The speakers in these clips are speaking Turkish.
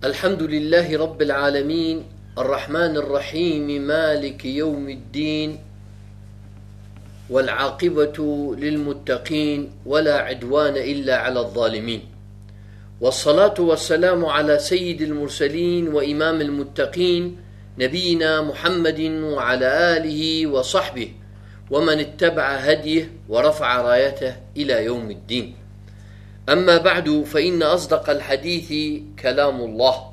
الحمد لله رب العالمين الرحمن الرحيم مالك يوم الدين والعاقبة للمتقين ولا عدوان إلا على الظالمين. والصلاة والسلام على سيد المرسلين وإمام المتقين نبينا محمد وعلى آله وصحبه ومن اتبع هديه ورفع رايته إلى يوم الدين. أما بعد فإن أصدق الحديث كلام الله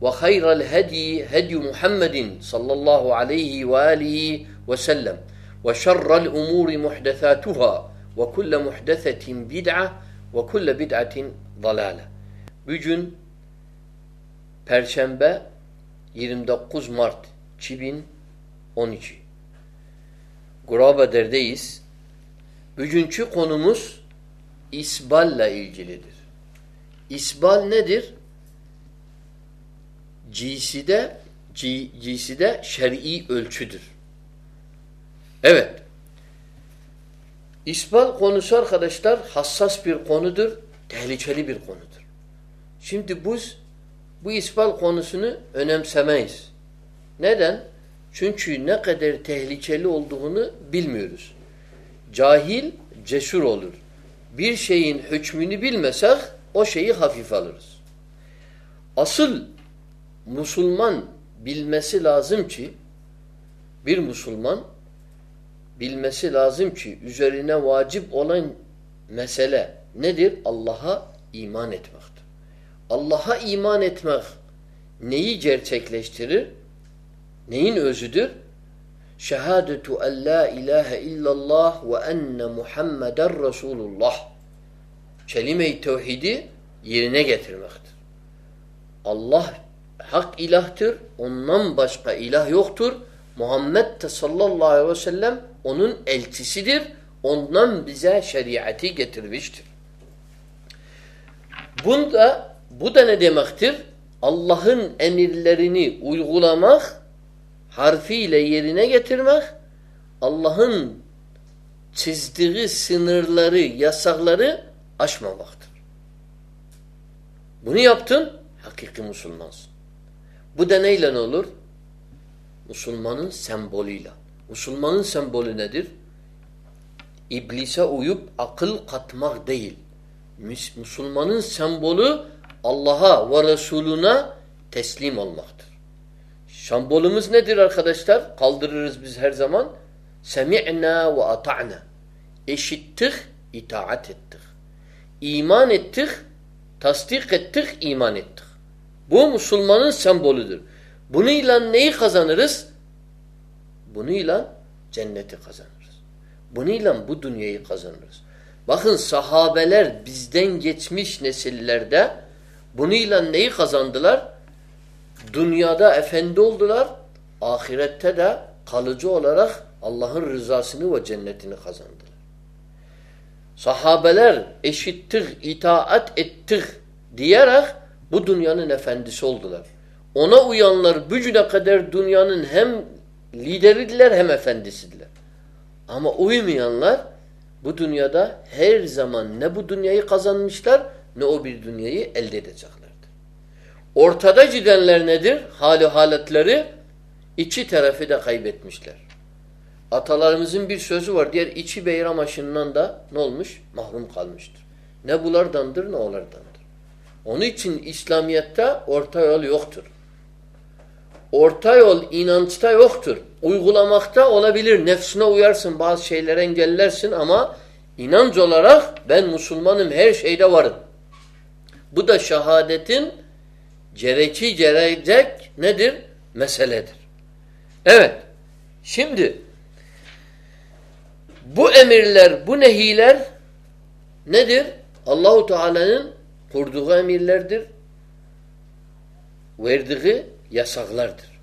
وخير الهدي هدي محمد صلى الله عليه وآله وسلم وشر الأمور محدثاتها وكل محدثة بدعة وكل بدعة ضلالة Bugün Perşembe 29 Mart 2012 Gurabader'deyiz. Bugünkü konumuz İsballa ilgilidir. İsbal nedir? Ciside, ciside şer'i ölçüdür. Evet. İsbal konusu arkadaşlar hassas bir konudur, tehlikeli bir konudur. Şimdi biz bu isbal konusunu önemsemeyiz. Neden? Çünkü ne kadar tehlikeli olduğunu bilmiyoruz. Cahil cesur olur bir şeyin hükmünü bilmesek o şeyi hafif alırız. Asıl Müslüman bilmesi lazım ki bir Müslüman bilmesi lazım ki üzerine vacip olan mesele nedir? Allah'a iman etmektir. Allah'a iman etmek neyi gerçekleştirir? Neyin özüdür? Şehadetu en la ilahe illallah ve enne Muhammeden Resulullah. Kelime-i tevhidi yerine getirmektir. Allah hak ilahtır. Ondan başka ilah yoktur. Muhammed de sallallahu aleyhi ve sellem onun elçisidir. Ondan bize şeriatı getirmiştir. Bunda, bu da ne demektir? Allah'ın emirlerini uygulamak harfiyle yerine getirmek Allah'ın çizdiği sınırları, yasakları aşmamaktır. Bunu yaptın, hakiki Müslümansın. Bu da neyle olur? Müslümanın sembolüyle. Müslümanın sembolü nedir? İblise uyup akıl katmak değil. Müslümanın sembolü Allah'a ve Resuluna teslim olmaktır. Şambolumuz nedir arkadaşlar? Kaldırırız biz her zaman. Semi'na ve ata'na. Eşittik, itaat ettik. İman ettik, tasdik ettik, iman ettik. Bu Müslümanın sembolüdür. Bununla neyi kazanırız? Bununla cenneti kazanırız. Bununla bu dünyayı kazanırız. Bakın sahabeler bizden geçmiş nesillerde bununla neyi kazandılar? Dünyada efendi oldular, ahirette de kalıcı olarak Allah'ın rızasını ve cennetini kazandılar. Sahabeler eşittik, itaat ettik diyerek bu dünyanın efendisi oldular. Ona uyanlar bücüne kadar dünyanın hem lideridiler hem efendisidiler. Ama uymayanlar bu dünyada her zaman ne bu dünyayı kazanmışlar ne o bir dünyayı elde edecekler. Ortada gidenler nedir? Hali haletleri iki tarafı da kaybetmişler. Atalarımızın bir sözü var. Diğer içi beyram aşından da ne olmuş? Mahrum kalmıştır. Ne bulardandır ne olardandır. Onun için İslamiyet'te orta yol yoktur. Orta yol inançta yoktur. Uygulamakta olabilir. Nefsine uyarsın bazı şeylere engellersin ama inanç olarak ben Müslümanım her şeyde varım. Bu da şehadetin gereki gelecek nedir? Meseledir. Evet. Şimdi bu emirler, bu nehiler nedir? Allahu Teala'nın kurduğu emirlerdir. Verdiği yasaklardır.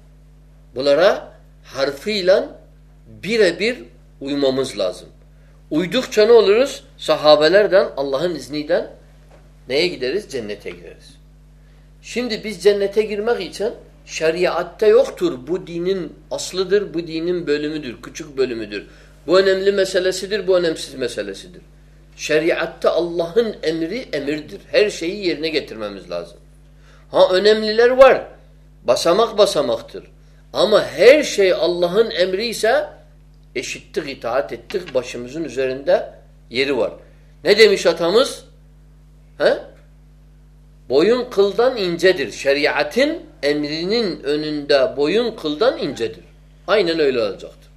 Bunlara harfiyle birebir uymamız lazım. Uydukça ne oluruz? Sahabelerden, Allah'ın izniyle neye gideriz? Cennete gireriz. Şimdi biz cennete girmek için şeriatta yoktur. Bu dinin aslıdır, bu dinin bölümüdür, küçük bölümüdür. Bu önemli meselesidir, bu önemsiz meselesidir. Şeriatta Allah'ın emri emirdir. Her şeyi yerine getirmemiz lazım. Ha önemliler var. Basamak basamaktır. Ama her şey Allah'ın emri ise eşittik, itaat ettik. Başımızın üzerinde yeri var. Ne demiş atamız? He? Boyun kıldan incedir. Şeriatın emrinin önünde boyun kıldan incedir. Aynen öyle olacaktır.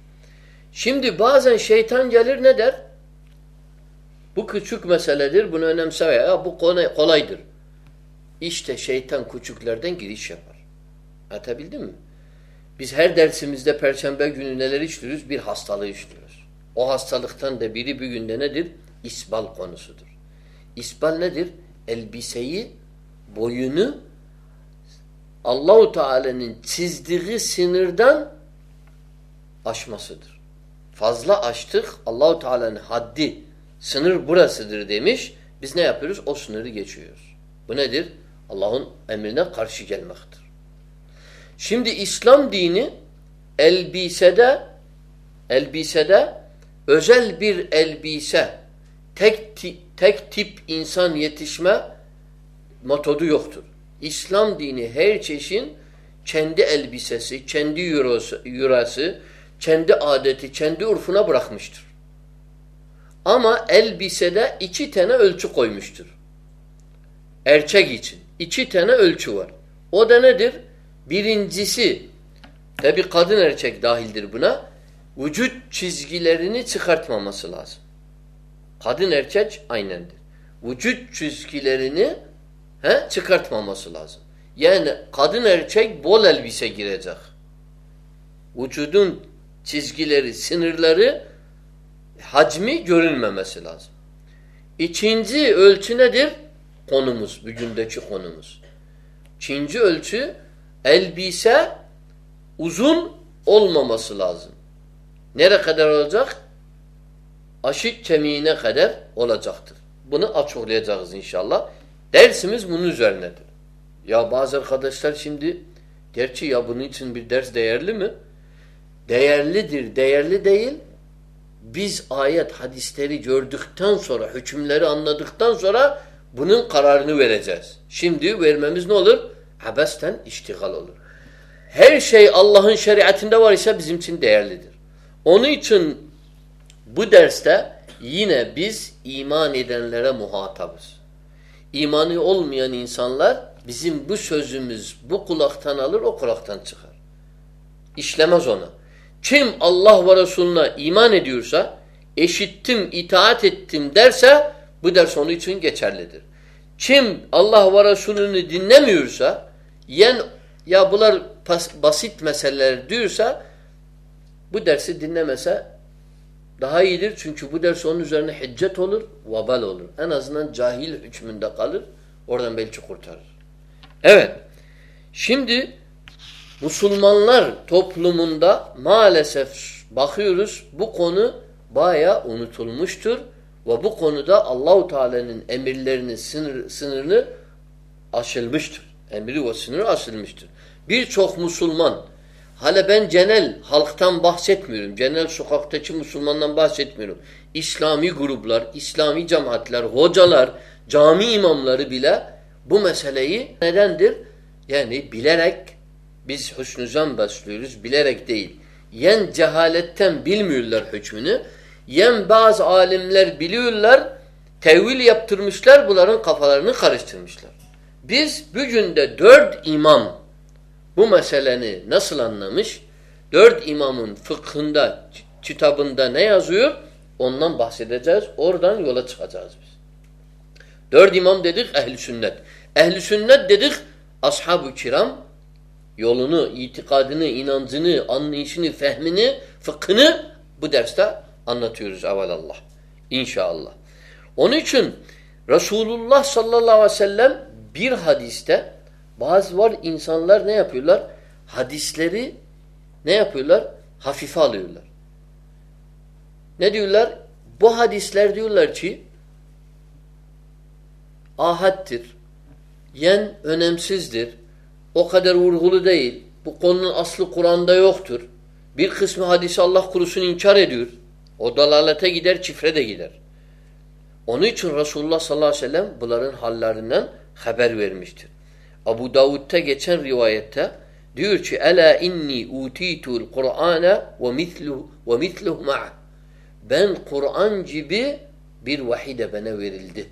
Şimdi bazen şeytan gelir ne der? Bu küçük meseledir. Bunu önemseme. Ya bu kolay, kolaydır. İşte şeytan küçüklerden giriş yapar. Anlatabildim mi? Biz her dersimizde perşembe günü neler işliyoruz? Bir hastalığı işliyoruz. O hastalıktan da biri bir günde nedir? İsbal konusudur. İsbal nedir? Elbiseyi, boyunu Allahu Teala'nın çizdiği sınırdan aşmasıdır. Fazla açtık. Allahu Teala'nın haddi sınır burasıdır demiş. Biz ne yapıyoruz? O sınırı geçiyoruz. Bu nedir? Allah'ın emrine karşı gelmektir. Şimdi İslam dini elbisede elbisede özel bir elbise tek tek tip insan yetişme metodu yoktur. İslam dini her çeşin kendi elbisesi, kendi yurası, yurası, kendi adeti, kendi urfuna bırakmıştır. Ama elbisede iki tane ölçü koymuştur. Erkek için. iki tane ölçü var. O da nedir? Birincisi, tabi kadın erkek dahildir buna, vücut çizgilerini çıkartmaması lazım. Kadın erkek aynendir. Vücut çizgilerini he, çıkartmaması lazım. Yani kadın erkek bol elbise girecek. Vücudun çizgileri, sınırları, hacmi görünmemesi lazım. İkinci ölçü nedir? Konumuz, bugündeki konumuz. İkinci ölçü elbise uzun olmaması lazım. Nere kadar olacak? Aşık kemiğine kadar olacaktır. Bunu açıklayacağız inşallah. Dersimiz bunun üzerinedir. Ya bazı arkadaşlar şimdi gerçi ya bunun için bir ders değerli mi? Değerlidir, değerli değil. Biz ayet, hadisleri gördükten sonra, hükümleri anladıktan sonra bunun kararını vereceğiz. Şimdi vermemiz ne olur? Abesten iştigal olur. Her şey Allah'ın şeriatinde var ise bizim için değerlidir. Onun için bu derste yine biz iman edenlere muhatabız. İmanı olmayan insanlar bizim bu sözümüz bu kulaktan alır o kulaktan çıkar. İşlemez ona. Kim Allah ve Resulüne iman ediyorsa, eşittim, itaat ettim derse bu ders onun için geçerlidir. Kim Allah ve Resulünü dinlemiyorsa, yen ya bunlar basit meseleler diyorsa bu dersi dinlemese daha iyidir. Çünkü bu ders onun üzerine hiccet olur, vabal olur. En azından cahil hükmünde kalır. Oradan belki kurtarır. Evet. Şimdi Müslümanlar toplumunda maalesef bakıyoruz bu konu baya unutulmuştur ve bu konuda Allahu Teala'nın emirlerini sınır, sınırını aşılmıştır. Emri ve sınırı aşılmıştır. Birçok Müslüman hala ben genel halktan bahsetmiyorum. Genel sokaktaki Müslümandan bahsetmiyorum. İslami gruplar, İslami cemaatler, hocalar, cami imamları bile bu meseleyi nedendir? Yani bilerek biz hüsnü zan besliyoruz. Bilerek değil. Yen cehaletten bilmiyorlar hükmünü. Yen bazı alimler biliyorlar. Tevil yaptırmışlar. Bunların kafalarını karıştırmışlar. Biz bugün de dört imam bu meseleni nasıl anlamış? Dört imamın fıkhında, kitabında ne yazıyor? Ondan bahsedeceğiz. Oradan yola çıkacağız biz. Dört imam dedik ehli sünnet. Ehli sünnet dedik ashab-ı kiram yolunu, itikadını, inancını, anlayışını, fehmini, fıkhını bu derste anlatıyoruz evvelallah. İnşallah. Onun için Resulullah sallallahu aleyhi ve sellem bir hadiste bazı var insanlar ne yapıyorlar? Hadisleri ne yapıyorlar? Hafife alıyorlar. Ne diyorlar? Bu hadisler diyorlar ki ahaddir. Yen önemsizdir. O kadar vurgulu değil. Bu konunun aslı Kur'an'da yoktur. Bir kısmı hadisi Allah kurusunu inkar ediyor. O dalalete gider, çifre de gider. Onun için Resulullah sallallahu aleyhi ve sellem bunların hallerinden haber vermiştir. Abu Davud'ta geçen rivayette diyor ki ela inni utitul Kur'ana ve misluhu ve misluhu ma'a. Ben Kur'an gibi bir vahiy de bana verildi.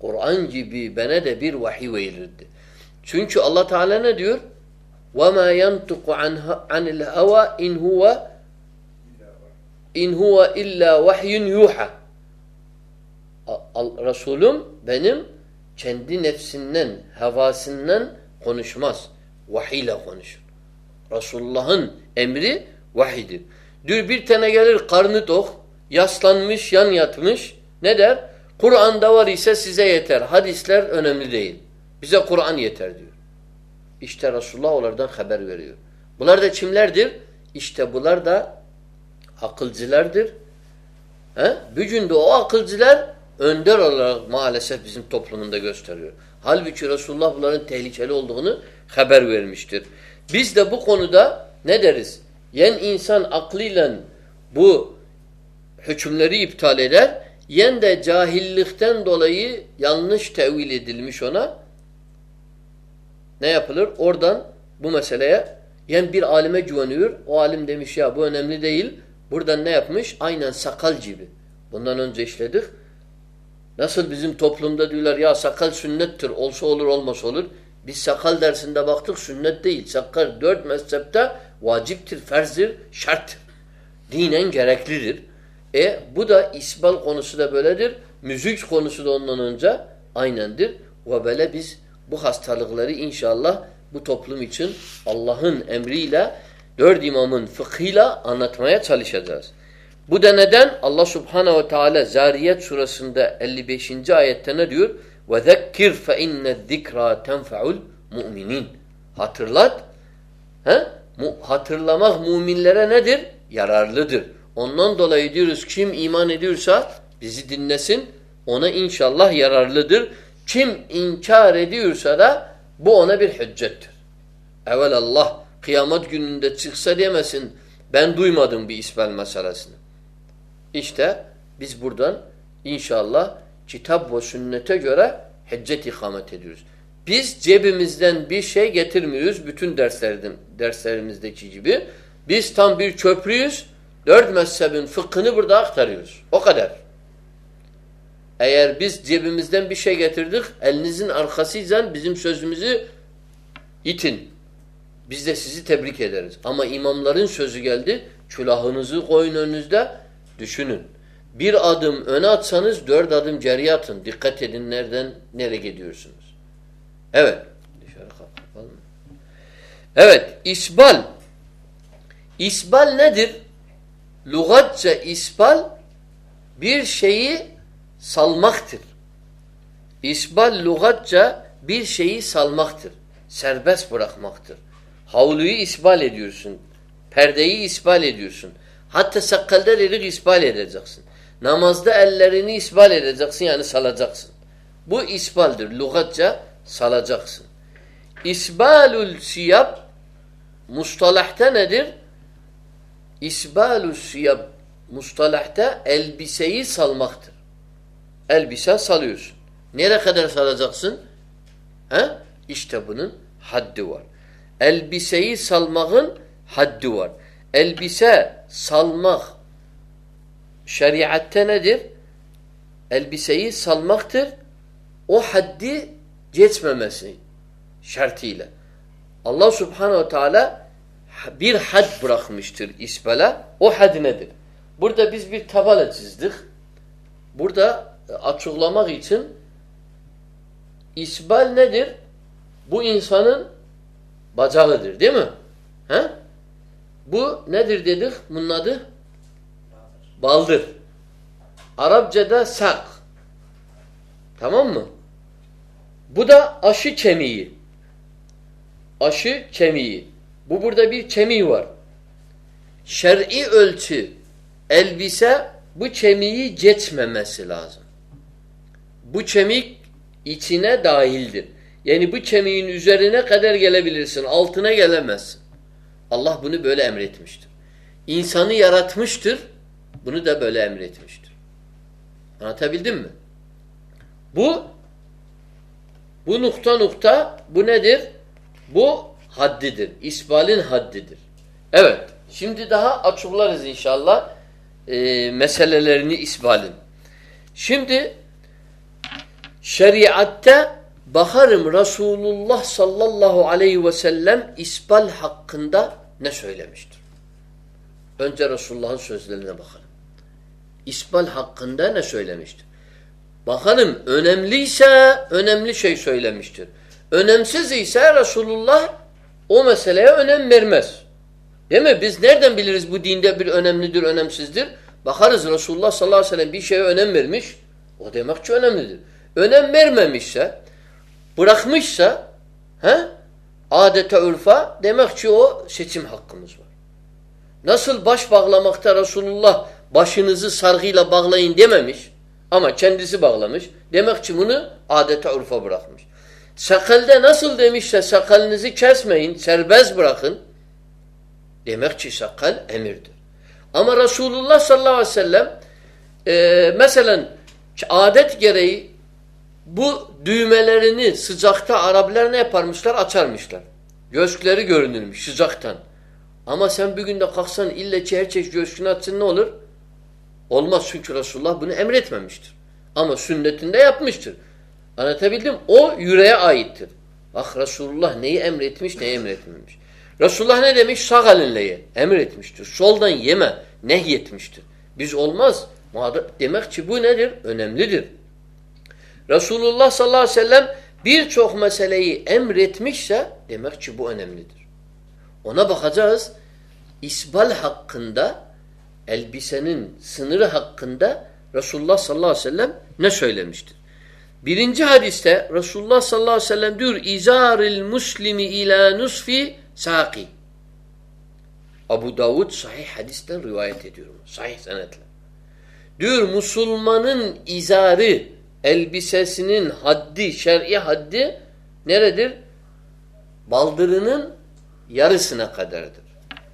Kur'an gibi bana da bir vahiy verildi. Çünkü Allah Teala ne diyor? وَمَا يَنْتُقُ عَنِ الْهَوَى اِنْ هُوَ اِنْ هُوَ اِلَّا وَحْيٌ يُوحَى Resulüm benim kendi nefsinden, hevasından konuşmaz. Vahiy ile konuşur. Resulullah'ın emri vahidir. Dür bir tane gelir karnı tok, yaslanmış, yan yatmış. Ne der? Kur'an'da var ise size yeter. Hadisler önemli değil. Bize Kur'an yeter diyor. İşte Resulullah onlardan haber veriyor. Bunlar da kimlerdir? İşte bunlar da akılcılardır. He? Bugün de o akılcılar önder olarak maalesef bizim toplumunda gösteriyor. Halbuki Resulullah bunların tehlikeli olduğunu haber vermiştir. Biz de bu konuda ne deriz? Yen insan aklıyla bu hükümleri iptal eder, yen de cahillikten dolayı yanlış tevil edilmiş ona ne yapılır? Oradan bu meseleye yen bir alime güveniyor. O alim demiş ya bu önemli değil. Buradan ne yapmış? Aynen sakal gibi. Bundan önce işledik. Nasıl bizim toplumda diyorlar ya sakal sünnettir. Olsa olur olmasa olur. Biz sakal dersinde baktık sünnet değil. Sakal dört mezhepte vaciptir, ferzdir, şarttır. Dinen gereklidir. E bu da isbal konusu da böyledir. Müzik konusu da ondan önce aynendir. Ve böyle biz bu hastalıkları inşallah bu toplum için Allah'ın emriyle dört imamın fıkhıyla anlatmaya çalışacağız. Bu da neden? Allah Subhanahu ve Teala Zariyet surasında 55. ayette ne diyor? Ve zekkir fe inne zikra mu'minin. Hatırlat. He? Hatırlamak müminlere nedir? Yararlıdır. Ondan dolayı diyoruz kim iman ediyorsa bizi dinlesin. Ona inşallah yararlıdır. Kim inkar ediyorsa da bu ona bir hüccettir. Evvel Allah kıyamet gününde çıksa demesin ben duymadım bir isbel meselesini. İşte biz buradan inşallah kitap ve sünnete göre hüccet ikamet ediyoruz. Biz cebimizden bir şey getirmiyoruz bütün derslerden, derslerimizdeki gibi. Biz tam bir köprüyüz. Dört mezhebin fıkhını burada aktarıyoruz. O kadar. Eğer biz cebimizden bir şey getirdik, elinizin arkasıyla bizim sözümüzü itin. Biz de sizi tebrik ederiz. Ama imamların sözü geldi, külahınızı koyun önünüzde, düşünün. Bir adım öne atsanız dört adım geriye atın. Dikkat edin nereden nereye gidiyorsunuz. Evet. Dışarı kapalım. Evet. İsbal. İsbal nedir? Lugatça isbal bir şeyi salmaktır. İsbal lugatça bir şeyi salmaktır. Serbest bırakmaktır. Havluyu isbal ediyorsun. Perdeyi isbal ediyorsun. Hatta sakalda dedik isbal edeceksin. Namazda ellerini isbal edeceksin yani salacaksın. Bu isbaldir. Lugatça salacaksın. İsbalul siyab mustalahta nedir? İsbalul siyab mustalahta elbiseyi salmaktır. Elbise salıyorsun. Nereye kadar salacaksın? He? İşte bunun haddi var. Elbiseyi salmağın haddi var. Elbise salmak şeriatte nedir? Elbiseyi salmaktır. O haddi geçmemesi şartıyla. Allah subhanehu teala bir had bırakmıştır isbele. O had nedir? Burada biz bir tabela çizdik. Burada açıklamak için isbal nedir? Bu insanın bacağıdır değil mi? He? Bu nedir dedik? Bunun adı? Baldır. Arapçada sak. Tamam mı? Bu da aşı kemiği. Aşı kemiği. Bu burada bir kemiği var. Şer'i ölçü elbise bu kemiği geçmemesi lazım. Bu kemik içine dahildir. Yani bu kemiğin üzerine kadar gelebilirsin. Altına gelemezsin. Allah bunu böyle emretmiştir. İnsanı yaratmıştır. Bunu da böyle emretmiştir. Anlatabildim mi? Bu Bu nokta nokta bu nedir? Bu haddidir. İsbalin haddidir. Evet. Şimdi daha açıklarız inşallah e, meselelerini isbalin. Şimdi şeriatte bakarım Resulullah sallallahu aleyhi ve sellem isbal hakkında ne söylemiştir? Önce Resulullah'ın sözlerine bakalım. İsbal hakkında ne söylemiştir? Bakalım önemliyse önemli şey söylemiştir. Önemsiz ise Resulullah o meseleye önem vermez. Değil mi? Biz nereden biliriz bu dinde bir önemlidir, önemsizdir? Bakarız Resulullah sallallahu aleyhi ve sellem bir şeye önem vermiş. O demek ki önemlidir. Önem vermemişse, bırakmışsa he, adete ülfa demek ki o seçim hakkımız var. Nasıl baş bağlamakta Resulullah başınızı sargıyla bağlayın dememiş ama kendisi bağlamış. Demek ki bunu adete urfa bırakmış. Sakalda nasıl demişse sakalınızı kesmeyin, serbest bırakın. Demek ki sakal emirdir. Ama Resulullah sallallahu aleyhi ve sellem e, mesela adet gereği bu düğmelerini sıcakta Araplar ne yaparmışlar? Açarmışlar. Göğüsleri görünürmüş sıcaktan. Ama sen bir günde kalksan ille çerçeği göğsünü açsın ne olur? Olmaz çünkü Resulullah bunu emretmemiştir. Ama sünnetinde yapmıştır. Anlatabildim? O yüreğe aittir. Bak Resulullah neyi emretmiş neyi emretmemiş. Resulullah ne demiş? Sağ elinle ye. Emretmiştir. Soldan yeme. Nehyetmiştir. Biz olmaz. Demek ki bu nedir? Önemlidir. Resulullah sallallahu aleyhi ve sellem birçok meseleyi emretmişse demek ki bu önemlidir. Ona bakacağız. İsbal hakkında elbisenin sınırı hakkında Resulullah sallallahu aleyhi ve sellem ne söylemiştir? Birinci hadiste Resulullah sallallahu aleyhi ve sellem diyor İzaril muslimi ila nusfi saki. Abu Davud sahih hadisten rivayet ediyorum. Sahih senetle. Diyor Müslümanın izarı elbisesinin haddi, şer'i haddi neredir? Baldırının yarısına kadardır.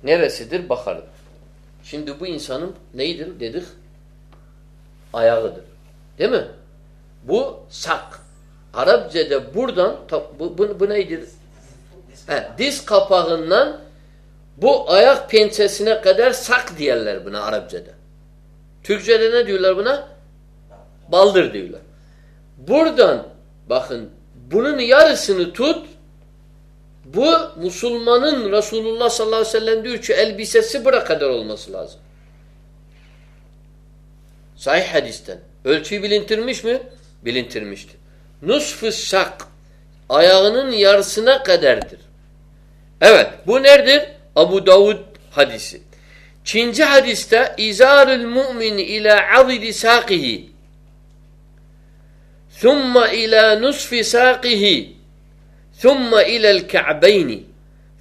Neresidir? Bakarım. Şimdi bu insanın neydir dedik? Ayağıdır. Değil mi? Bu sak. Arapçada buradan bu, bu, bu neydir? He, diz kapağından bu ayak pençesine kadar sak diyorlar buna Arapçada. Türkçede ne diyorlar buna? Baldır diyorlar. Buradan bakın bunun yarısını tut bu Müslümanın Resulullah sallallahu aleyhi ve sellem diyor ki elbisesi bura kadar olması lazım. Sahih hadisten. Ölçüyü bilintirmiş mi? Bilintirmiştir. Nusfı sak ayağının yarısına kadardır. Evet bu neredir? Abu Davud hadisi. Çinci hadiste izarul mu'min ila azidi saqihi thumma ila nusfi saqihi thumma ila el-ka'beyni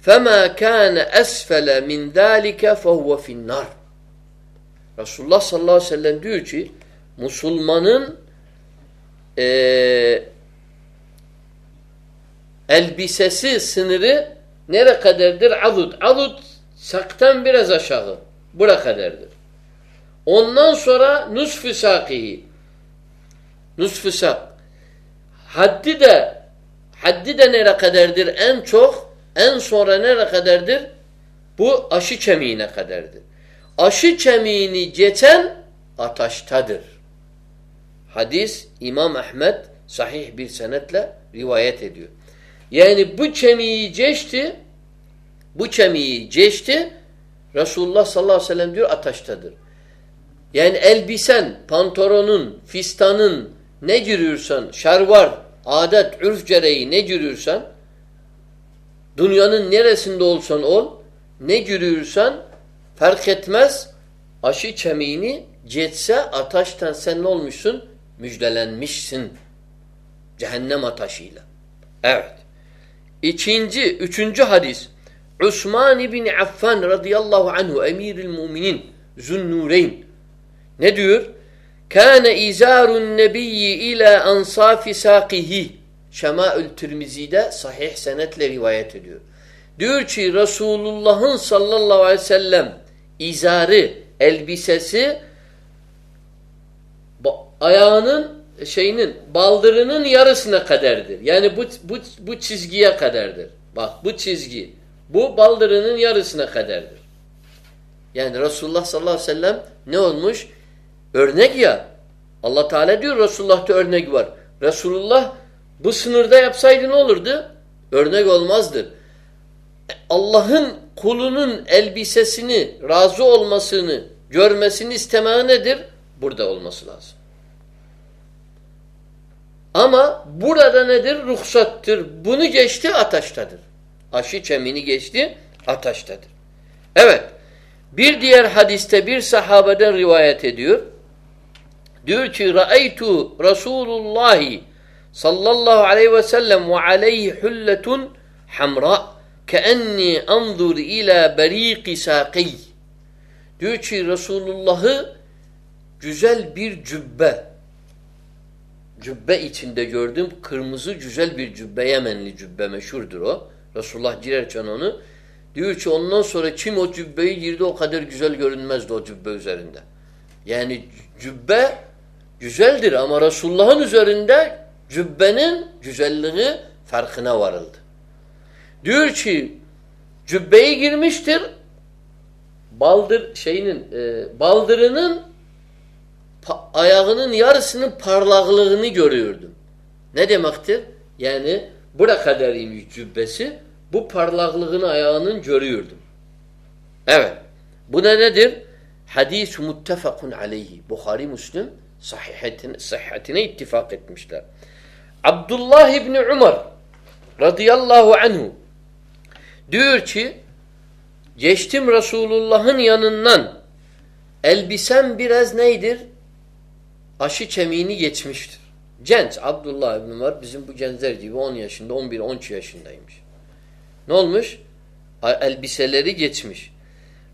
fema kana esfele min zalika fehuve finnar. Resulullah sallallahu aleyhi ve sellem diyor ki Müslümanın e, elbisesi sınırı nere kadardır? Azud. Azud saktan biraz aşağı. Bura kadardır. Ondan sonra nusf-ı sakihi. Nusf-ı sak. Haddi de haddi de nere kadardır? En çok en sonra nere kadardır? Bu aşı kemiğine kadardır. Aşı kemiğini geçen ataştadır. Hadis İmam Ahmet sahih bir senetle rivayet ediyor. Yani bu kemiği geçti, bu kemiği geçti, Resulullah sallallahu aleyhi ve sellem diyor ataştadır. Yani elbisen, pantolonun, fistanın ne giriyorsan, şervar, adet, ürf gereği ne giriyorsan, dünyanın neresinde olsan ol, ne giriyorsan fark etmez, aşı kemiğini geçse ataştan sen ne olmuşsun? Müjdelenmişsin. Cehennem ataşıyla. Evet. İkinci, üçüncü hadis. Osman bin Affan radıyallahu anhu emiril müminin zünnureyn. Ne diyor? Kâne izârun nebiyyi ila ansâfi sâkihi. Şemâül Tirmizi'de sahih senetle rivayet ediyor. Diyor ki Resulullah'ın sallallahu aleyhi ve sellem izarı, elbisesi ayağının şeyinin baldırının yarısına kadardır. Yani bu bu bu çizgiye kadardır. Bak bu çizgi bu baldırının yarısına kadardır. Yani Resulullah sallallahu aleyhi ve sellem ne olmuş? Örnek ya. Allah Teala diyor Resulullah'ta örnek var. Resulullah bu sınırda yapsaydı ne olurdu? Örnek olmazdır. Allah'ın kulunun elbisesini, razı olmasını, görmesini istemeye nedir? Burada olması lazım. Ama burada nedir? Ruhsattır. Bunu geçti ataştadır. Aşı çemini geçti ataştadır. Evet. Bir diğer hadiste bir sahabeden rivayet ediyor. Diyor ki Ra'aytu Resulullah sallallahu aleyhi ve sellem ve aleyhi hulletun hamra keenni anzur ila bariqi saqi. Diyor ki Resulullah'ı güzel bir cübbe cübbe içinde gördüm. Kırmızı güzel bir cübbe Yemenli cübbe meşhurdur o. Resulullah girerken onu diyor ki ondan sonra kim o cübbeyi girdi o kadar güzel görünmezdi o cübbe üzerinde. Yani cübbe güzeldir ama Resulullah'ın üzerinde cübbenin güzelliği farkına varıldı. Diyor ki cübbeyi girmiştir baldır şeyinin e, baldırının ayağının yarısının parlaklığını görüyordum. Ne demektir? Yani bura kadar cübbesi bu parlaklığını ayağının görüyordum. Evet. Bu ne nedir? Hadis muttefakun aleyhi. Bukhari Müslim sahihetine, sıhhatine ittifak etmişler. Abdullah İbni Umar radıyallahu anhu diyor ki geçtim Resulullah'ın yanından elbisem biraz neydir? Aşı çemiğini geçmiştir. Genç Abdullah İbni Umar bizim bu gençler gibi 10 yaşında 11-13 yaşındaymış. Ne olmuş? Elbiseleri geçmiş.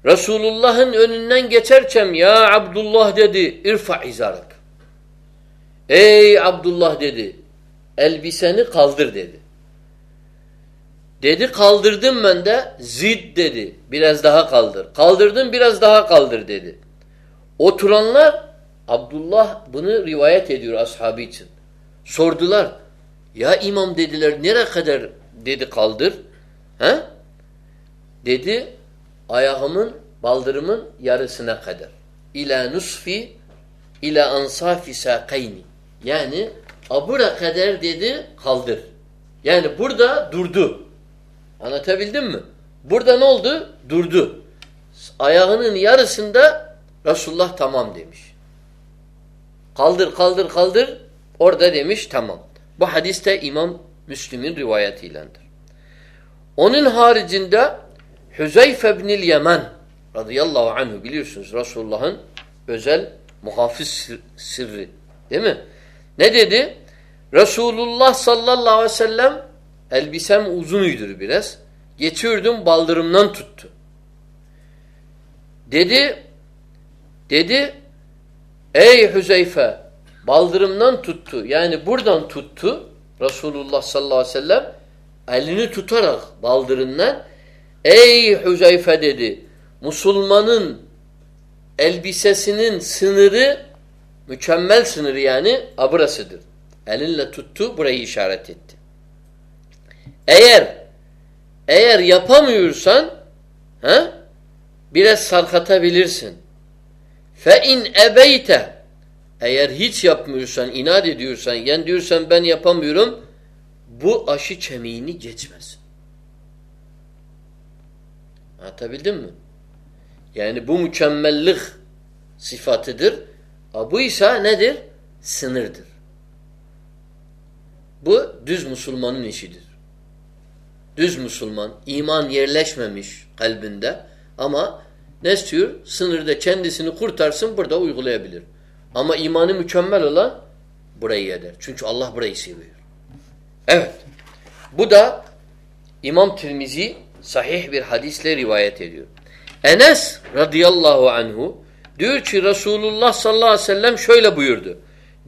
Resulullah'ın önünden geçerken ya Abdullah dedi irfa izarak. Ey Abdullah dedi elbiseni kaldır dedi. Dedi kaldırdım ben de zid dedi. Biraz daha kaldır. Kaldırdım biraz daha kaldır dedi. Oturanlar Abdullah bunu rivayet ediyor ashabı için. Sordular. Ya imam dediler nereye kadar dedi kaldır. He? Dedi ayağımın baldırımın yarısına kadar. İla nusfi ila ansafi sakayni. Yani abura kadar dedi kaldır. Yani burada durdu. Anlatabildim mi? Burada ne oldu? Durdu. Ayağının yarısında Resulullah tamam demiş. Kaldır kaldır kaldır. Orada demiş tamam. Bu hadiste İmam Müslim'in rivayetiylendir. Onun haricinde Hüzeyfe binil Yemen radıyallahu anhu biliyorsunuz Resulullah'ın özel muhafız sırrı değil mi? Ne dedi? Resulullah sallallahu aleyhi ve sellem elbisem uzunuydur biraz. Geçiyordum baldırımdan tuttu. Dedi dedi ey Hüzeyfe baldırımdan tuttu. Yani buradan tuttu Resulullah sallallahu aleyhi ve sellem elini tutarak baldırından ey Hüzeyfe dedi Müslümanın elbisesinin sınırı mükemmel sınırı yani abrasıdır. Elinle tuttu burayı işaret etti. Eğer eğer yapamıyorsan ha, biraz sarkatabilirsin. Fe in ebeyte eğer hiç yapmıyorsan, inat ediyorsan, yani diyorsan ben yapamıyorum, bu aşı kemiğini geçmez. Anlatabildim mi? Yani bu mükemmellik sıfatıdır. Bu ise nedir? Sınırdır. Bu düz Müslümanın işidir. Düz Müslüman, iman yerleşmemiş kalbinde ama ne istiyor? Sınırda kendisini kurtarsın burada uygulayabilir. Ama imanı mükemmel olan burayı eder. Çünkü Allah burayı seviyor. Evet. Bu da İmam Tirmizi sahih bir hadisle rivayet ediyor. Enes radıyallahu anhu diyor ki Resulullah sallallahu aleyhi ve sellem şöyle buyurdu.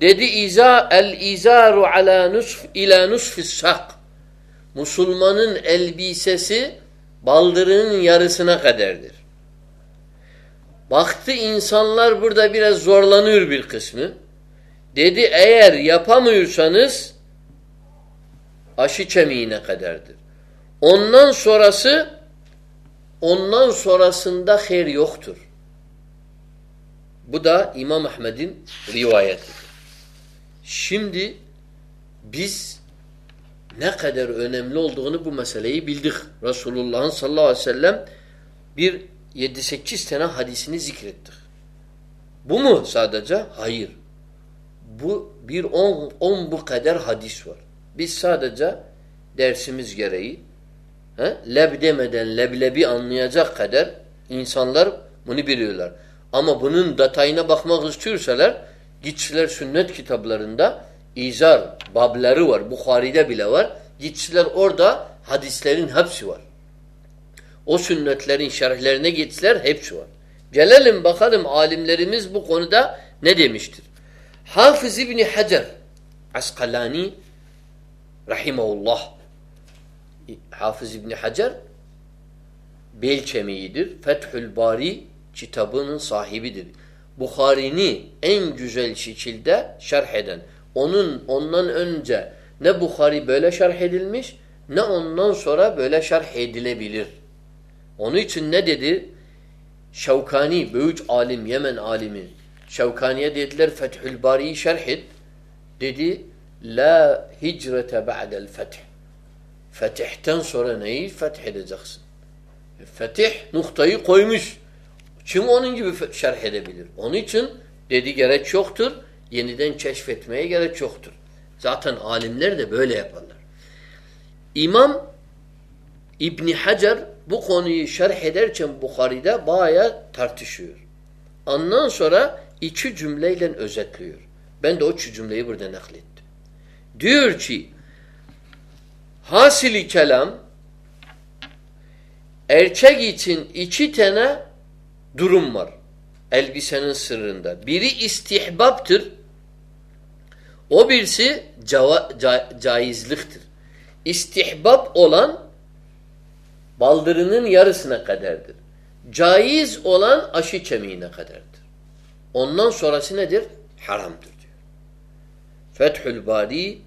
Dedi iza el izaru ala nusf ila nusfis sak. Müslümanın elbisesi baldırının yarısına kadardır. Baktı insanlar burada biraz zorlanıyor bir kısmı. Dedi eğer yapamıyorsanız aşı kemiğine kadardır. Ondan sonrası ondan sonrasında hayır yoktur. Bu da İmam Ahmed'in rivayeti. Şimdi biz ne kadar önemli olduğunu bu meseleyi bildik. Resulullah'ın sallallahu aleyhi ve sellem bir 7-8 tane hadisini zikrettik. Bu mu sadece? Hayır. Bu bir 10 on bu kadar hadis var. Biz sadece dersimiz gereği he, leb demeden leblebi anlayacak kadar insanlar bunu biliyorlar. Ama bunun detayına bakmak istiyorsalar gitsinler sünnet kitaplarında izar babları var. Bukhari'de bile var. Gitsinler orada hadislerin hepsi var. O sünnetlerin şerhlerine gitsinler hepsi var. Gelelim bakalım alimlerimiz bu konuda ne demiştir. Hafız İbni Hacer Askalani Rahimahullah Hafız İbni Hacer bel kemiğidir. Fethül Bari kitabının sahibidir. Bukhari'ni en güzel şekilde şerh eden. Onun ondan önce ne Bukhari böyle şerh edilmiş ne ondan sonra böyle şerh edilebilir. Onun için ne dedi? Şevkani, büyük alim, Yemen alimi. Şevkani'ye dediler Fethül Bari'yi şerh et. Dedi La hicrete ba'del fetih. Fetihten sonra neyi feth edeceksin? Fetih noktayı koymuş. Kim onun gibi şerh edebilir? Onun için dedi gerek yoktur. Yeniden keşfetmeye gerek yoktur. Zaten alimler de böyle yaparlar. İmam İbni Hacer bu konuyu şerh ederken Bukhari'de baya tartışıyor. Ondan sonra iki cümleyle özetliyor. Ben de o iki cümleyi burada naklettim. Diyor ki hasili kelam erkek için iki tane durum var. Elbisenin sırrında. Biri istihbaptır. O birisi cava, ca, caizliktir. İstihbap olan baldırının yarısına kadardır. Caiz olan aşı kemiğine kadardır. Ondan sonrası nedir? Haramdır diyor. Fethül Bari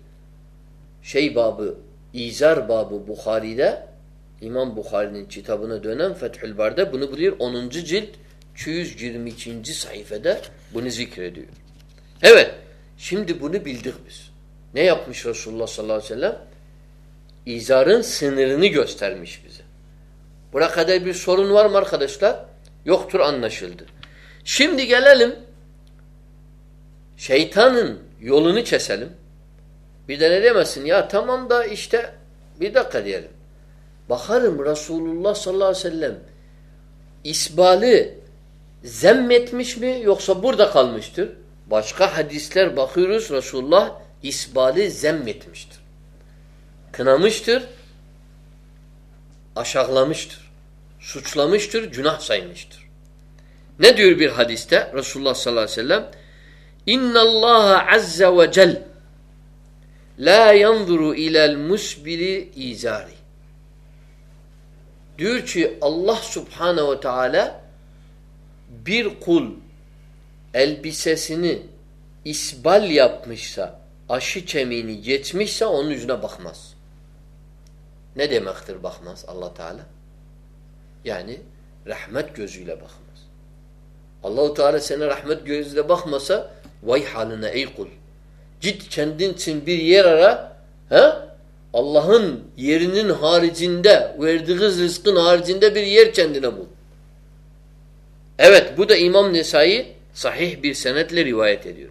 şey babı, İzar babı Bukhari'de İmam Bukhari'nin kitabına dönen Fethül Bar'da bunu buluyor. 10. cilt 222. sayfada bunu zikrediyor. Evet. Şimdi bunu bildik biz. Ne yapmış Resulullah sallallahu aleyhi ve sellem? İzarın sınırını göstermiş bize. Buraya kadar bir sorun var mı arkadaşlar? Yoktur anlaşıldı. Şimdi gelelim şeytanın yolunu keselim. Bir de ne demesin ya tamam da işte bir dakika diyelim. Bakarım Resulullah sallallahu aleyhi ve sellem isbali zemmetmiş mi yoksa burada kalmıştır? Başka hadisler bakıyoruz Resulullah isbali zemmetmiştir. Kınamıştır, aşağılamıştır, suçlamıştır, günah saymıştır. Ne diyor bir hadiste Resulullah sallallahu aleyhi ve sellem? İnna Allah azze ve cel la yanzuru ila'l musbili izari. Diyor ki Allah subhanehu ve teala bir kul elbisesini isbal yapmışsa, aşı kemiğini geçmişse onun yüzüne bakmaz. Ne demektir bakmaz allah Teala? Yani rahmet gözüyle bakmaz. Allahu Teala sana rahmet gözüyle bakmasa vay haline ey kul. Git kendin için bir yer ara. He? Allah'ın yerinin haricinde, verdiği rızkın haricinde bir yer kendine bul. Evet bu da İmam Nesai sahih bir senetle rivayet ediyor.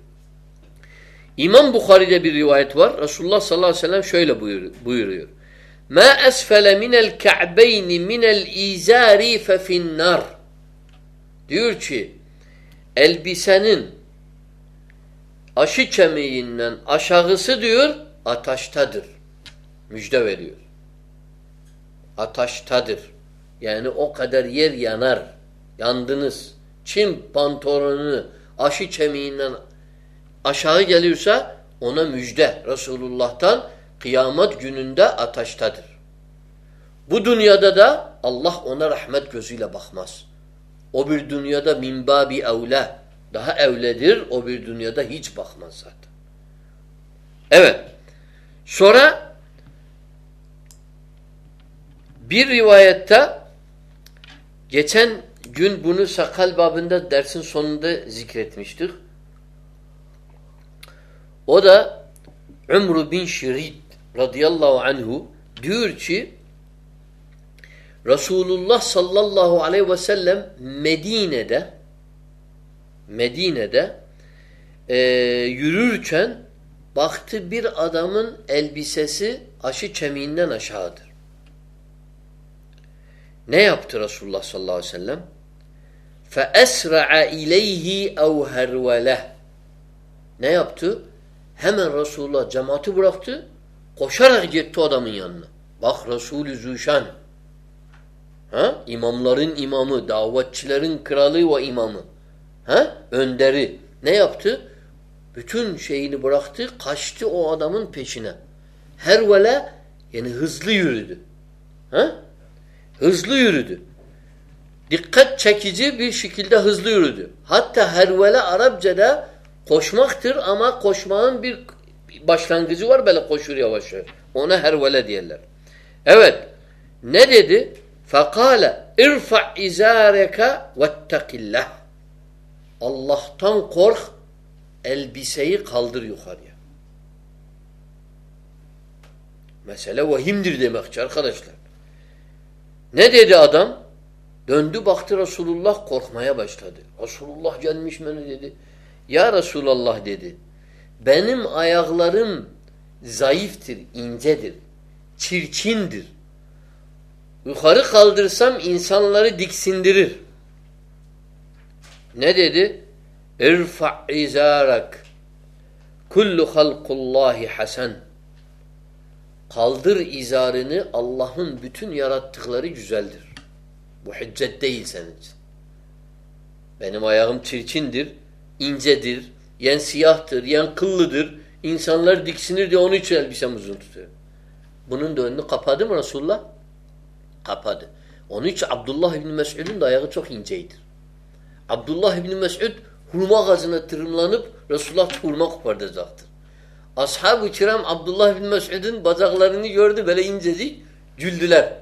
İmam Bukhari'de bir rivayet var. Resulullah sallallahu aleyhi ve sellem şöyle buyuruyor. Ma esfele minel ka'beyni minel izari fe finnar. Diyor ki elbisenin aşı kemiğinden aşağısı diyor ataştadır. Müjde veriyor. Ataştadır. Yani o kadar yer yanar. Yandınız. Çin pantolonunu aşı kemiğinden aşağı geliyorsa ona müjde Resulullah'tan kıyamet gününde ataştadır. Bu dünyada da Allah ona rahmet gözüyle bakmaz. O bir dünyada minbabi evla Daha evledir. O bir dünyada hiç bakmaz zaten. Evet. Sonra bir rivayette geçen gün bunu sakal babında dersin sonunda zikretmiştik. O da Umru bin Şirid radıyallahu anhu diyor ki Resulullah sallallahu aleyhi ve sellem Medine'de Medine'de e, yürürken baktı bir adamın elbisesi aşı kemiğinden aşağıdır. Ne yaptı Resulullah sallallahu aleyhi ve sellem? فَأَسْرَعَ اِلَيْهِ اَوْ هَرْوَلَهِ Ne yaptı? Hemen Resulullah cemaati bıraktı. Koşarak gitti adamın yanına. Bak Resulü Züşan. Ha? İmamların imamı, davetçilerin kralı ve imamı. Ha? Önderi. Ne yaptı? Bütün şeyini bıraktı, kaçtı o adamın peşine. Hervele yani hızlı yürüdü. Ha? Hızlı yürüdü. Dikkat çekici bir şekilde hızlı yürüdü. Hatta hervele Arapçada koşmaktır ama koşmanın bir başlangıcı var böyle koşur yavaş. Ona hervele diyorlar. Evet. Ne dedi? Fakale irfa izareka vettakillah. Allah'tan kork elbiseyi kaldır yukarıya. Mesele vahimdir demekçi arkadaşlar. Ne dedi adam? Döndü baktı Resulullah korkmaya başladı. Resulullah gelmiş bana dedi. Ya Resulullah dedi. Benim ayaklarım zayıftır, incedir, çirkindir. Yukarı kaldırsam insanları diksindirir. Ne dedi? İrfa' izarak kullu halkullahi hasen Kaldır izarını Allah'ın bütün yarattıkları güzeldir. Bu hüccet değil senin için. Benim ayağım çirkindir, incedir, yen siyahtır, yen kıllıdır. İnsanlar diksinir diye onun için elbisem uzun tutuyor. Bunun da önünü kapadı mı Resulullah? Kapadı. Onun için Abdullah İbni Mes'ud'un da ayağı çok inceydir. Abdullah İbni Mes'ud hurma gazına tırımlanıp Resulullah hurma kopartacaktır. Ashab-ı kiram Abdullah bin Mes'ud'un bacaklarını gördü böyle incecik güldüler.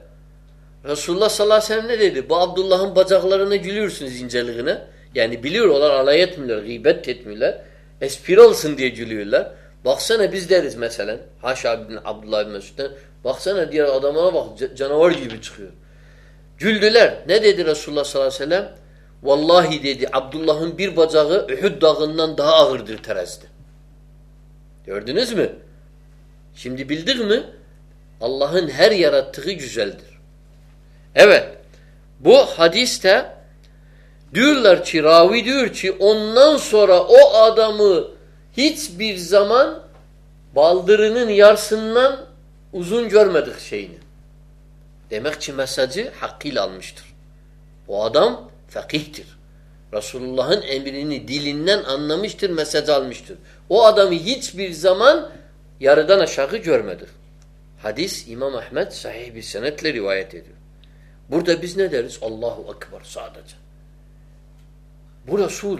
Resulullah sallallahu aleyhi ve sellem ne dedi? Bu Abdullah'ın bacaklarına gülüyorsunuz inceliğine. Yani biliyorlar alay etmiyorlar, gıybet etmiyorlar. Espri olsun diye gülüyorlar. Baksana biz deriz mesela. Haşa bin Abdullah bin Mesud'dan. Baksana diğer adamına bak canavar gibi çıkıyor. Güldüler. Ne dedi Resulullah sallallahu aleyhi ve sellem? Vallahi dedi Abdullah'ın bir bacağı Uhud dağından daha ağırdır terazide. Gördünüz mü? Şimdi bildik mi? Allah'ın her yarattığı güzeldir. Evet. Bu hadiste diyorlar ki ravi diyor ki ondan sonra o adamı hiçbir zaman baldırının yarısından uzun görmedik şeyini. Demek ki mesajı hakkıyla almıştır. O adam fakihtir. Resulullah'ın emrini dilinden anlamıştır, mesaj almıştır. O adamı hiçbir zaman yarıdan aşağı görmedik. Hadis İmam Ahmet sahih bir senetle rivayet ediyor. Burada biz ne deriz? Allahu Ekber sadece. Bu Resul,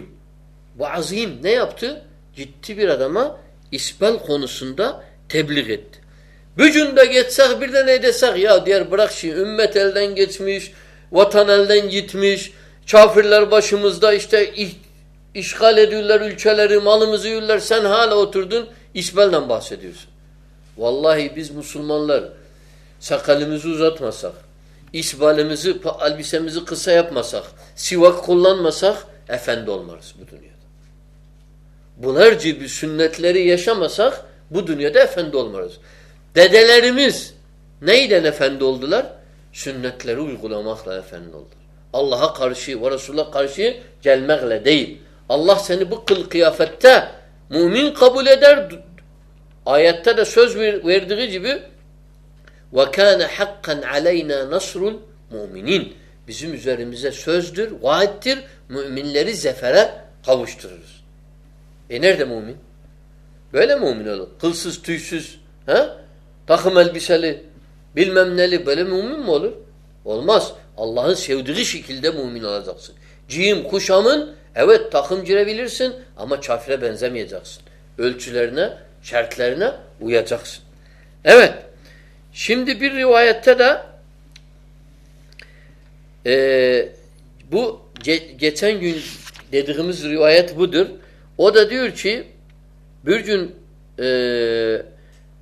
bu azim ne yaptı? Gitti bir adama isbel konusunda tebliğ etti. Bugün de geçsek bir de ne desek ya diğer bırak şimdi ümmet elden geçmiş, vatan elden gitmiş, kafirler başımızda işte işgal ediyorlar ülkeleri, malımızı yiyorlar. Sen hala oturdun isbelden bahsediyorsun. Vallahi biz Müslümanlar sakalımızı uzatmasak, isbalimizi, elbisemizi kısa yapmasak, sivak kullanmasak efendi olmarız bu dünyada. Bunlar gibi sünnetleri yaşamasak bu dünyada efendi olmarız. Dedelerimiz neyden efendi oldular? Sünnetleri uygulamakla efendi oldular. Allah'a karşı ve Resul'a karşı gelmekle değil. Allah seni bu kıl kıyafette mümin kabul eder. Ayette de söz verdiği gibi وَكَانَ حَقًّا عَلَيْنَا نَصْرُ müminin. Bizim üzerimize sözdür, vaattir. Müminleri zefere kavuştururuz. E nerede mümin? Böyle mümin olur. Kılsız, tüysüz, he? takım elbiseli, bilmem neli böyle mümin mi olur? Olmaz. Allah'ın sevdiği şekilde mümin olacaksın. Cihim, kuşamın Evet takım girebilirsin ama kafire benzemeyeceksin. Ölçülerine, şartlarına uyacaksın. Evet. Şimdi bir rivayette de e, bu ge geçen gün dediğimiz rivayet budur. O da diyor ki bir gün e,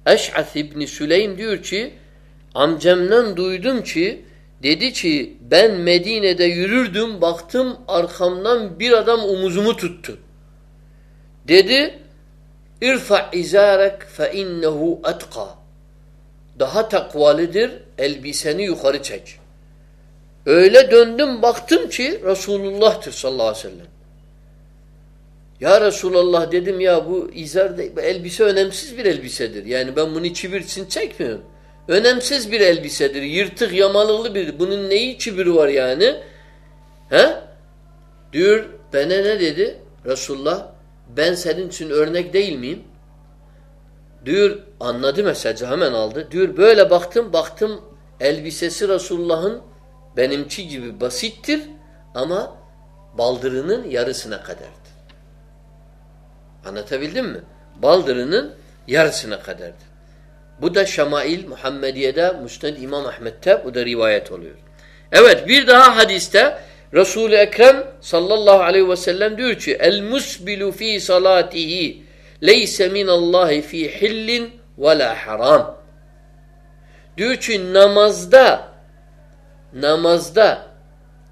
Eş'ath İbni Süleym diyor ki amcamdan duydum ki dedi ki ben Medine'de yürürdüm baktım arkamdan bir adam omuzumu tuttu. Dedi irfa izarek fe innehu etqa daha takvalıdır elbiseni yukarı çek. Öyle döndüm baktım ki Resulullah'tır sallallahu aleyhi ve sellem. Ya Resulallah dedim ya bu izar elbise önemsiz bir elbisedir. Yani ben bunu çivir için çekmiyorum. Önemsiz bir elbisedir. Yırtık yamalılı bir. Bunun neyi çiviri var yani? He? Diyor bana ne dedi? Resulullah ben senin için örnek değil miyim? Diyor anladı mesajı hemen aldı. Diyor böyle baktım baktım elbisesi Resulullah'ın benimki gibi basittir ama baldırının yarısına kadardır. Anlatabildim mi? Baldırının yarısına kadardır. Bu da Şamail Muhammediye'de Müsned İmam Ahmet'te bu da rivayet oluyor. Evet bir daha hadiste Resul-i Ekrem sallallahu aleyhi ve sellem diyor ki El musbilu fi salatihi leyse minallahi fi hillin ve la haram. Diyor ki namazda namazda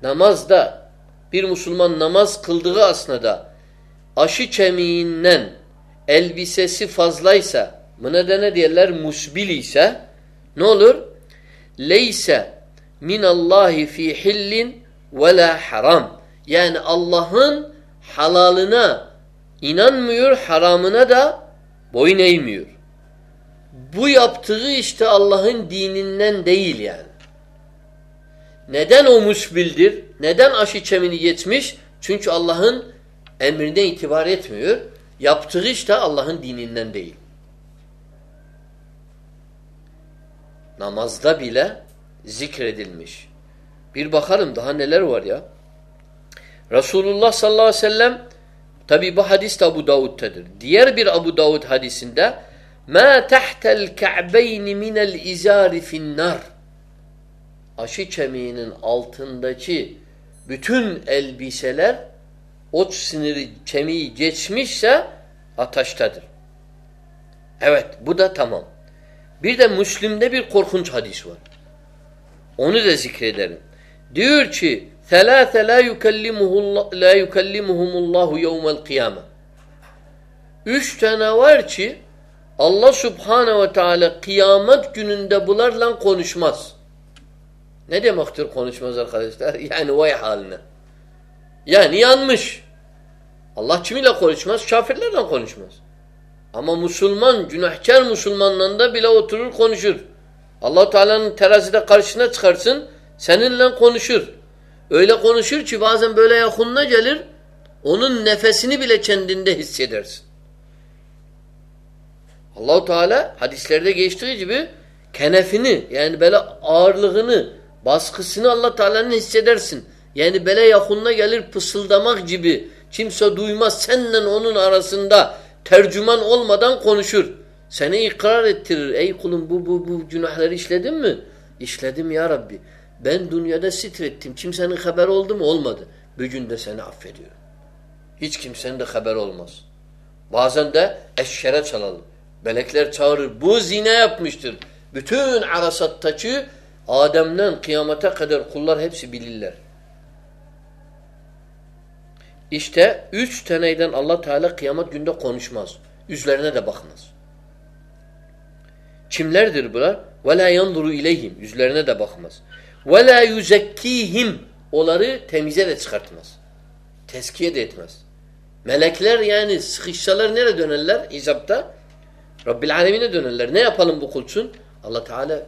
namazda bir Müslüman namaz kıldığı asnada aşı kemiğinden elbisesi fazlaysa buna da ne diyorlar musbil ise ne olur? Leyse minallahi fi hillin ve la haram. Yani Allah'ın halalına inanmıyor, haramına da boyun eğmiyor. Bu yaptığı işte Allah'ın dininden değil yani. Neden o musbildir? Neden aşı çemini geçmiş? Çünkü Allah'ın emrine itibar etmiyor. Yaptığı işte Allah'ın dininden değil. Namazda bile zikredilmiş. Bir bakalım daha neler var ya. Resulullah sallallahu aleyhi ve sellem tabi bu hadis de Abu Davud'tadır. Diğer bir Abu Davud hadisinde مَا تَحْتَ الْكَعْبَيْنِ مِنَ الْاِزَارِ فِي النَّارِ Aşı kemiğinin altındaki bütün elbiseler o siniri kemiği geçmişse ateştedir. Evet bu da tamam. Bir de Müslim'de bir korkunç hadis var. Onu da zikrederim. Diyor ki ثَلَاثَ لَا يُكَلِّمُهُمُ اللّٰهُ يَوْمَ الْقِيَامَةِ Üç tane var ki Allah Subhanahu ve Teala kıyamet gününde bunlarla konuşmaz. Ne demektir konuşmaz arkadaşlar? Yani vay haline. Yani yanmış. Allah kimiyle konuşmaz? Kafirlerle konuşmaz. Ama Müslüman, günahkar Müslümanla da bile oturur konuşur. allah Teala'nın terazide karşına çıkarsın, seninle konuşur. Öyle konuşur ki bazen böyle yakınına gelir, onun nefesini bile kendinde hissedersin. Allahu Teala hadislerde geçtiği gibi kenefini yani böyle ağırlığını, baskısını Allah Teala'nın hissedersin. Yani böyle yakınına gelir pısıldamak gibi kimse duymaz. Seninle onun arasında tercüman olmadan konuşur. Seni ikrar ettirir. Ey kulum bu, bu, bu günahları işledin mi? İşledim ya Rabbi. Ben dünyada sitrettim. Kimsenin haber oldu mu? Olmadı. Bugün de seni affediyorum. Hiç kimsenin de haber olmaz. Bazen de eşşere çalalım. Melekler çağırır. Bu zina yapmıştır. Bütün arasattaki Adem'den kıyamete kadar kullar hepsi bilirler. İşte üç taneyden Allah Teala kıyamet günde konuşmaz. Yüzlerine de bakmaz. Kimlerdir bunlar? وَلَا يَنْظُرُ اِلَيْهِمْ Yüzlerine de bakmaz. وَلَا يُزَكِّيهِمْ Onları temize de çıkartmaz. Teskiye de etmez. Melekler yani sıkışsalar nereye dönerler? İzapta Rabbil alemine dönerler. Ne yapalım bu kulsun? Allah Teala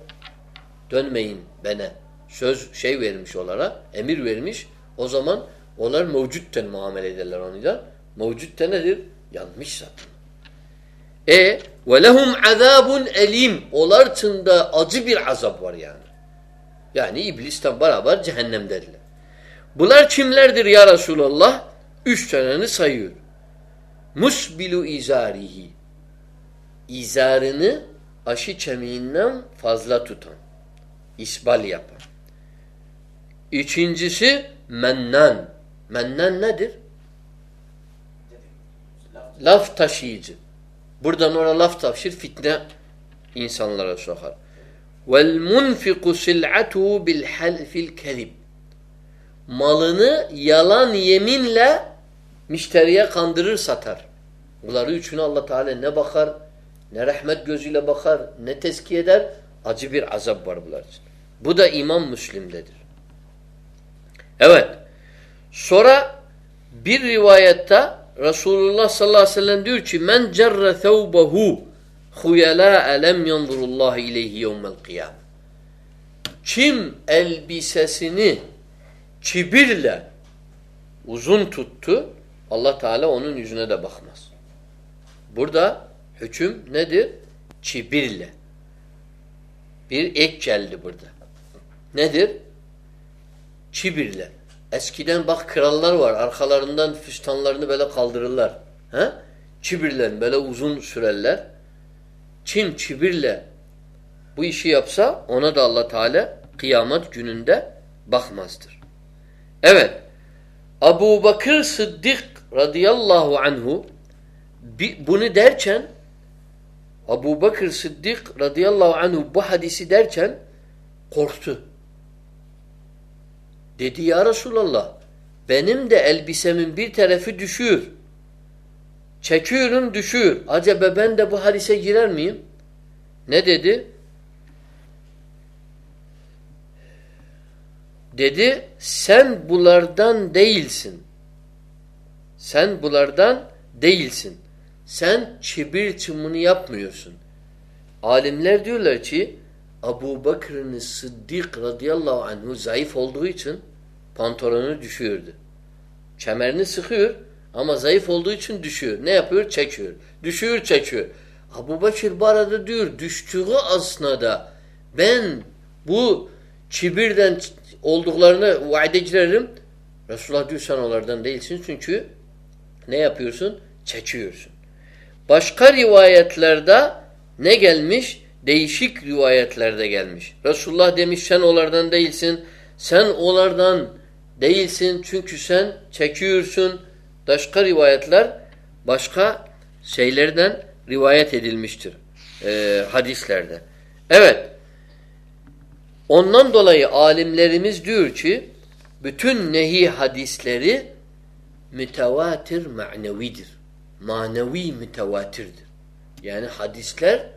dönmeyin bana. Söz şey vermiş onlara, emir vermiş. O zaman onlar mevcutten muamele ederler onu da. Mevcutte nedir? Yanmış zaten. E ve lehum azabun elim. Onlar için de acı bir azap var yani. Yani iblisten beraber cehennemdedirler. Bunlar kimlerdir ya Resulallah? Üç taneni sayıyor. Musbilu izarihi. İzarını aşı çemiğinden fazla tutan. İsbal yapan. İkincisi mennan. Mennan nedir? Laf taşıyıcı. Buradan ona laf taşır fitne insanlara sokar. Sil'atuhu bil halfil kelib. Malını yalan yeminle müşteriye kandırır satar. Bunları üçünü Allah Teala ne bakar, ne rahmet gözüyle bakar, ne tezkiye eder. Acı bir azap var bunlar için. Bu da İmam Müslim'dedir. Evet. Sonra bir rivayette Resulullah sallallahu aleyhi ve sellem diyor ki men cerre thawbahu huyala lem yanzurullah ileyhi yevmel kıyam. Kim elbisesini kibirle uzun tuttu Allah Teala onun yüzüne de bakmaz. Burada hüküm nedir? Kibirle. Bir ek geldi burada. Nedir? Kibirle. Eskiden bak krallar var. Arkalarından füstanlarını böyle kaldırırlar. He? Kibirlen böyle uzun sürerler. Kim kibirle bu işi yapsa ona da Allah Teala kıyamet gününde bakmazdır. Evet. Abu Bakır Sıddık radıyallahu anhu bunu derken Abu Bakır Sıddık radıyallahu anhu bu hadisi derken korktu. Dedi ya Resulallah benim de elbisemin bir tarafı düşüyor. Çekiyorum düşüyor. Acaba ben de bu hadise girer miyim? Ne dedi? Dedi sen bulardan değilsin. Sen bulardan değilsin. Sen çibir çımını yapmıyorsun. Alimler diyorlar ki Abu Bakr'ın Sıddık radıyallahu anhu zayıf olduğu için pantolonu düşüyordu. Kemerini sıkıyor ama zayıf olduğu için düşüyor. Ne yapıyor? Çekiyor. Düşüyor, çekiyor. Abu Bakır bu arada diyor düştüğü asnada ben bu kibirden olduklarını vaadecilerim. Resulullah diyor sen onlardan değilsin çünkü ne yapıyorsun? Çekiyorsun. Başka rivayetlerde ne gelmiş? Değişik rivayetlerde gelmiş. Resulullah demiş sen onlardan değilsin. Sen onlardan değilsin çünkü sen çekiyorsun. Başka rivayetler başka şeylerden rivayet edilmiştir. E, hadislerde. Evet. Ondan dolayı alimlerimiz diyor ki bütün nehi hadisleri mütevatir manevidir. Manevi mütevatirdir. Yani hadisler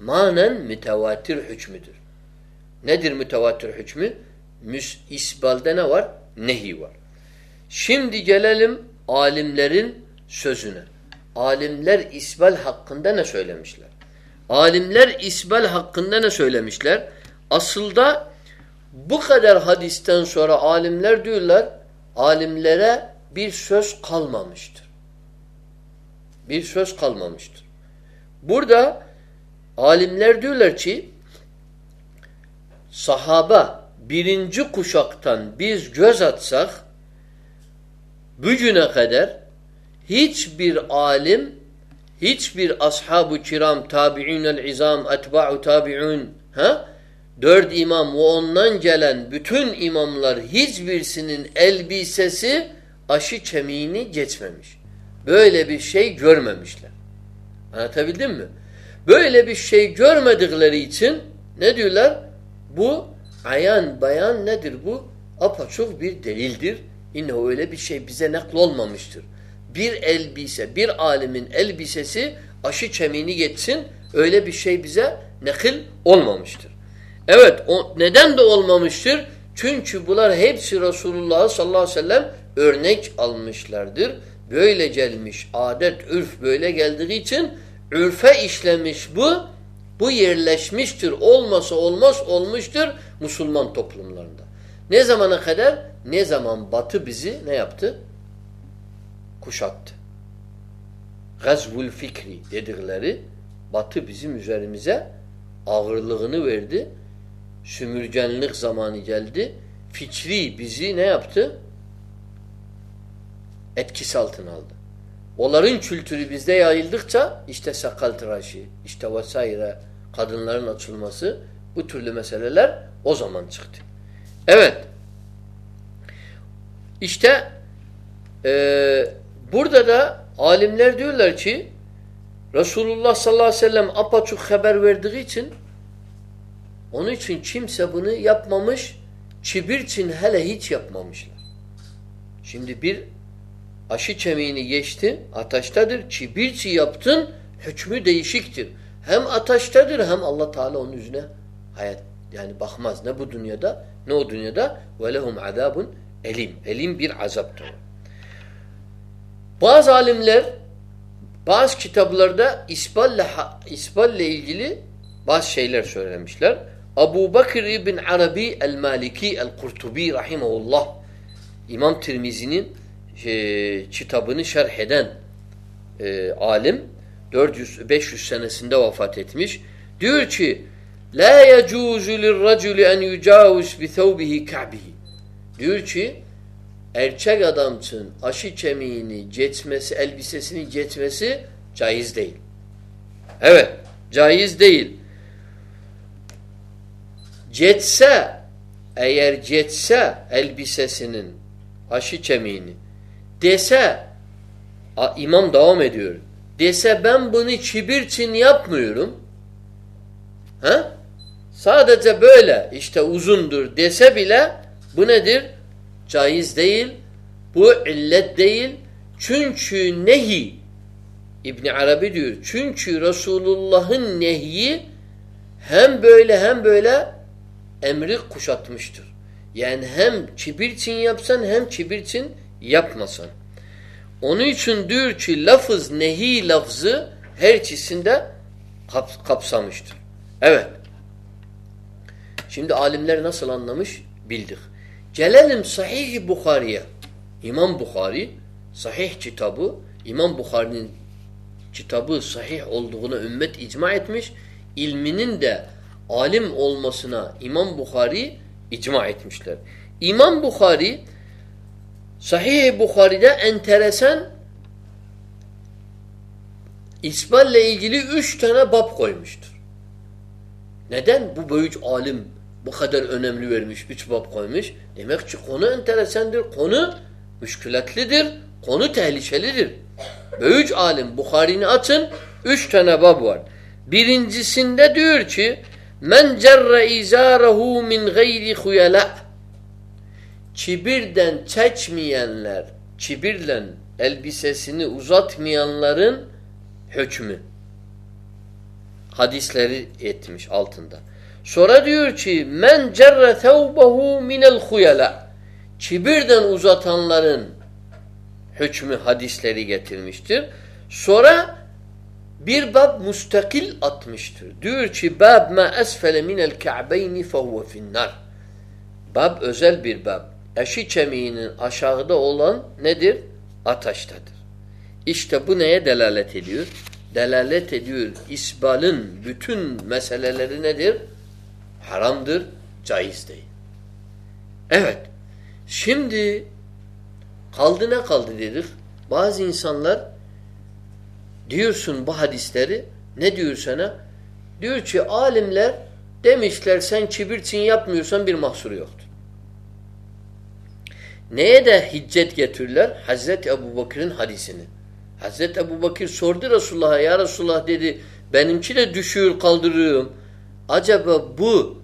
manen mütevatir hükmüdür. Nedir mütevatir hükmü? Müs isbalde ne var? Nehi var. Şimdi gelelim alimlerin sözüne. Alimler isbal hakkında ne söylemişler? Alimler isbal hakkında ne söylemişler? Aslında bu kadar hadisten sonra alimler diyorlar, alimlere bir söz kalmamıştır. Bir söz kalmamıştır. Burada alimler diyorlar ki sahaba birinci kuşaktan biz göz atsak bugüne kadar hiçbir alim hiçbir ashab-ı kiram tabi'inel izam etba'u tabi'un ha dört imam ve ondan gelen bütün imamlar hiçbirisinin elbisesi aşı kemiğini geçmemiş. Böyle bir şey görmemişler. Anlatabildim mi? Böyle bir şey görmedikleri için ne diyorlar? Bu ayan bayan nedir bu? Apaçok bir delildir. Yine öyle bir şey bize nakl olmamıştır. Bir elbise, bir alimin elbisesi aşı kemiğini geçsin öyle bir şey bize nakil olmamıştır. Evet o, neden de olmamıştır? Çünkü bunlar hepsi Resulullah sallallahu aleyhi ve sellem örnek almışlardır. Böyle gelmiş adet, ürf böyle geldiği için ürfe işlemiş bu, bu yerleşmiştir. Olmasa olmaz olmuştur Müslüman toplumlarında. Ne zamana kadar? Ne zaman batı bizi ne yaptı? Kuşattı. Gazvul fikri dedikleri batı bizim üzerimize ağırlığını verdi. Sümürgenlik zamanı geldi. Fikri bizi ne yaptı? etkisi altına aldı. Onların kültürü bizde yayıldıkça işte sakal tıraşı, işte vesaire kadınların açılması bu türlü meseleler o zaman çıktı. Evet. İşte e, burada da alimler diyorlar ki Resulullah sallallahu aleyhi ve sellem apaçuk haber verdiği için onun için kimse bunu yapmamış, çibir için hele hiç yapmamışlar. Şimdi bir aşı kemiğini geçtin, ateştedir, çibirçi yaptın, hükmü değişiktir. Hem ateştedir hem Allah Teala onun yüzüne hayat yani bakmaz ne bu dünyada ne o dünyada ve lehum azabun elim. Elim bir azaptır. Bazı alimler bazı kitaplarda isballe, isballe ilgili bazı şeyler söylemişler. Abu Bakır İbn Arabi el-Maliki el-Kurtubi rahimahullah İmam Tirmizi'nin e, kitabını şerh eden e, alim 400 500 senesinde vefat etmiş. Diyor ki La yecuzu lirraculi en yucavuz bi thawbihi ka'bihi. Diyor ki erkek adamçın aşı kemiğini geçmesi, elbisesini geçmesi caiz değil. Evet, caiz değil. Geçse, eğer geçse elbisesinin aşı kemiğini dese, imam devam ediyor. Dese ben bunu kibir için yapmıyorum. Ha? Sadece böyle işte uzundur dese bile bu nedir? Caiz değil. Bu illet değil. Çünkü nehi İbn Arabi diyor. Çünkü Resulullah'ın nehyi hem böyle hem böyle emri kuşatmıştır. Yani hem kibir için yapsan hem kibir için yapmasan. Onun için diyor ki lafız nehi lafzı her ikisinde kap kapsamıştır. Evet. Şimdi alimler nasıl anlamış bildik. Gelelim Sahih Bukhari'ye. İmam Bukhari sahih kitabı İmam Bukhari'nin kitabı sahih olduğuna ümmet icma etmiş. İlminin de alim olmasına İmam Bukhari icma etmişler. İmam Bukhari Sahih Bukhari'de enteresan İsmail'le ilgili üç tane bab koymuştur. Neden bu büyük alim bu kadar önemli vermiş, üç bab koymuş? Demek ki konu enteresandır, konu müşkülatlidir, konu tehlikelidir. Büyük alim Bukhari'ni açın, üç tane bab var. Birincisinde diyor ki Men cerre izarahu min gayri huyala Kibirden çekmeyenler, kibirle elbisesini uzatmayanların hükmü. Hadisleri etmiş altında. Sonra diyor ki men cerre thawbahu minel huyala. Kibirden uzatanların hükmü hadisleri getirmiştir. Sonra bir bab müstakil atmıştır. Diyor ki bab ma esfele minel ka'beyni fehuve finnar. Bab özel bir bab. Eşi kemiğinin aşağıda olan nedir? Ataştadır. İşte bu neye delalet ediyor? Delalet ediyor. İsbalın bütün meseleleri nedir? Haramdır, caiz değil. Evet. Şimdi kaldı ne kaldı dedik? Bazı insanlar diyorsun bu hadisleri ne diyor sana? Diyor ki alimler demişler sen kibir için yapmıyorsan bir mahsuru yoktur. Neye de hiccet getirirler? Hazreti Ebu Bakır'ın hadisini. Hazreti Ebu Bakır sordu Resulullah'a ya Resulullah dedi benimki de düşüyor kaldırıyorum. Acaba bu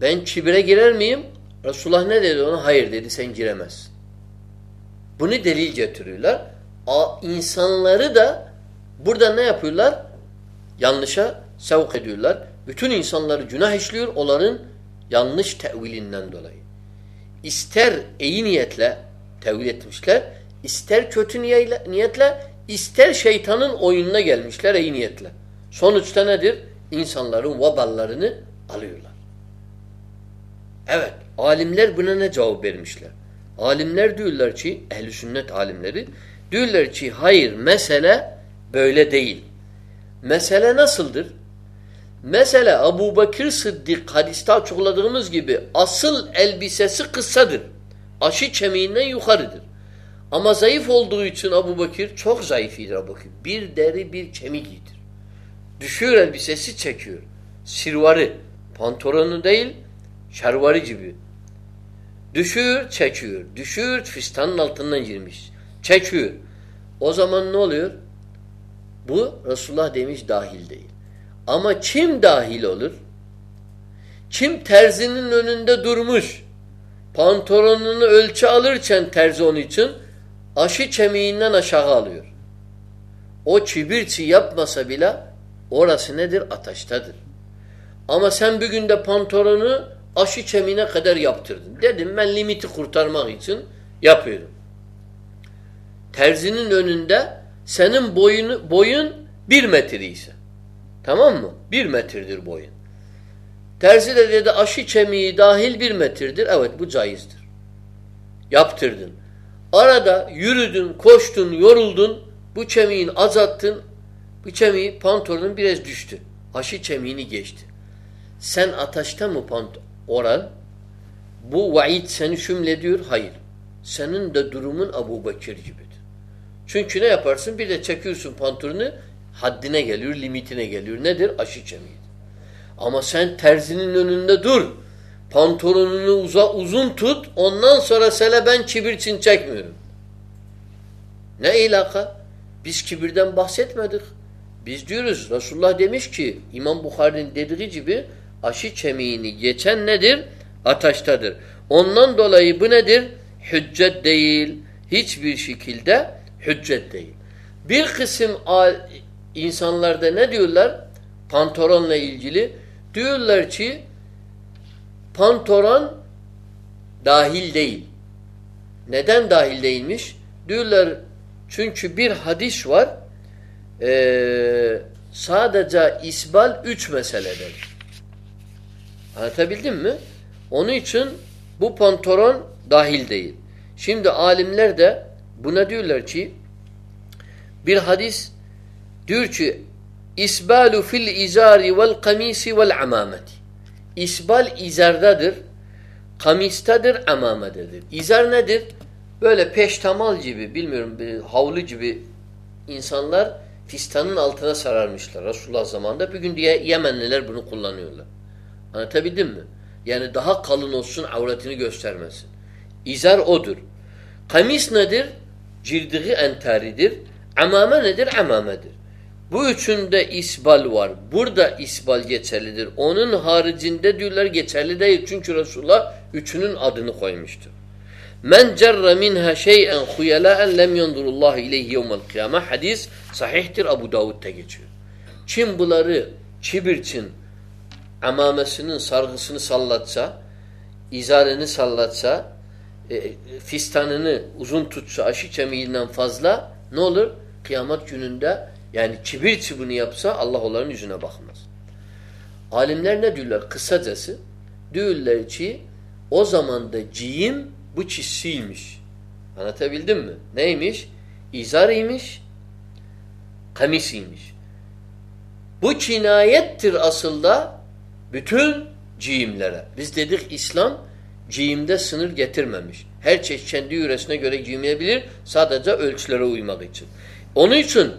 ben kibire girer miyim? Resulullah ne dedi ona? Hayır dedi sen giremezsin. Bunu delil getiriyorlar. A, insanları da burada ne yapıyorlar? Yanlışa sevk ediyorlar. Bütün insanları günah işliyor onların yanlış tevilinden dolayı. İster iyi niyetle tevil etmişler, ister kötü niyetle, ister şeytanın oyununa gelmişler iyi niyetle. Sonuçta nedir? İnsanların vaballarını alıyorlar. Evet, alimler buna ne cevap vermişler? Alimler diyorlar ki, ehli sünnet alimleri, diyorlar ki hayır mesele böyle değil. Mesele nasıldır? Mesela Abu Bakır Sıddık hadiste açıkladığımız gibi asıl elbisesi kıssadır. Aşı kemiğinden yukarıdır. Ama zayıf olduğu için Abu Bakır çok zayıfidir Abu Bakır. Bir deri bir kemik giyidir. Düşüyor elbisesi çekiyor. Sirvarı. Pantolonu değil şervarı gibi. Düşüyor çekiyor. Düşüyor fistanın altından girmiş. Çekiyor. O zaman ne oluyor? Bu Resulullah demiş dahil değil. Ama kim dahil olur? Kim terzinin önünde durmuş, pantolonunu ölçü alırken terzi onun için aşı kemiğinden aşağı alıyor. O çibirçi yapmasa bile orası nedir? Ataştadır. Ama sen bir günde pantolonu aşı kemiğine kadar yaptırdın. Dedim ben limiti kurtarmak için yapıyorum. Terzinin önünde senin boyun, boyun bir metre ise. Tamam mı? Bir metredir boyun. Terzi de dedi aşı kemiği dahil bir metredir. Evet bu caizdir. Yaptırdın. Arada yürüdün, koştun, yoruldun. Bu kemiğin azattın. Bu kemiği pantolonun biraz düştü. Aşı kemiğini geçti. Sen ataşta mı pant? Bu vaid seni şümlediyor. Hayır. Senin de durumun Abu Bekir gibidir. Çünkü ne yaparsın? Bir de çekiyorsun pantolonu haddine geliyor, limitine geliyor. Nedir? Aşı kemiği. Ama sen terzinin önünde dur. Pantolonunu uza, uzun tut. Ondan sonra sele ben kibir için çekmiyorum. Ne ilaka? Biz kibirden bahsetmedik. Biz diyoruz Resulullah demiş ki İmam Bukhari'nin dediği gibi aşı kemiğini geçen nedir? Ataştadır. Ondan dolayı bu nedir? Hüccet değil. Hiçbir şekilde hüccet değil. Bir kısım insanlarda ne diyorlar? Pantolonla ilgili diyorlar ki pantolon dahil değil. Neden dahil değilmiş? Diyorlar çünkü bir hadis var ee, sadece isbal üç meseledir. Anlatabildim mi? Onun için bu pantolon dahil değil. Şimdi alimler de buna diyorlar ki bir hadis diyor ki İsbalu fil izari vel kamisi vel amameti. İsbal izardadır, kamistadır, amamededir. İzar nedir? Böyle peştamal gibi, bilmiyorum bir havlu gibi insanlar fistanın altına sararmışlar Resulullah zamanında. Bir gün diye Yemenliler bunu kullanıyorlar. Anlatabildim mi? Yani daha kalın olsun, avretini göstermesin. İzar odur. Kamis nedir? Cirdiği entaridir. Amame nedir? Amamedir. Bu üçünde isbal var. Burada isbal geçerlidir. Onun haricinde diyorlar geçerli değil. Çünkü Resulullah üçünün adını koymuştur. Men cerre minha şey'en huyelâen lem yandurullahu ileyhi yevmel kıyame. Hadis sahihtir. Abu Davud'da geçiyor. Kim bunları kibirçin amamesinin sargısını sallatsa, izarını sallatsa, e, fistanını uzun tutsa aşı kemiğinden fazla ne olur? Kıyamet gününde yani kibir çibini yapsa Allah onların yüzüne bakmaz. Alimler ne diyorlar? Kısacası diyorlar ki o zaman da ciyim bu çizsiymiş. Anlatabildim mi? Neymiş? İzarıymış, kamisiymiş. Bu kinayettir aslında bütün ciyimlere. Biz dedik İslam ciyimde sınır getirmemiş. Her çeşit kendi yüresine göre giymeyebilir. Sadece ölçülere uymak için. Onun için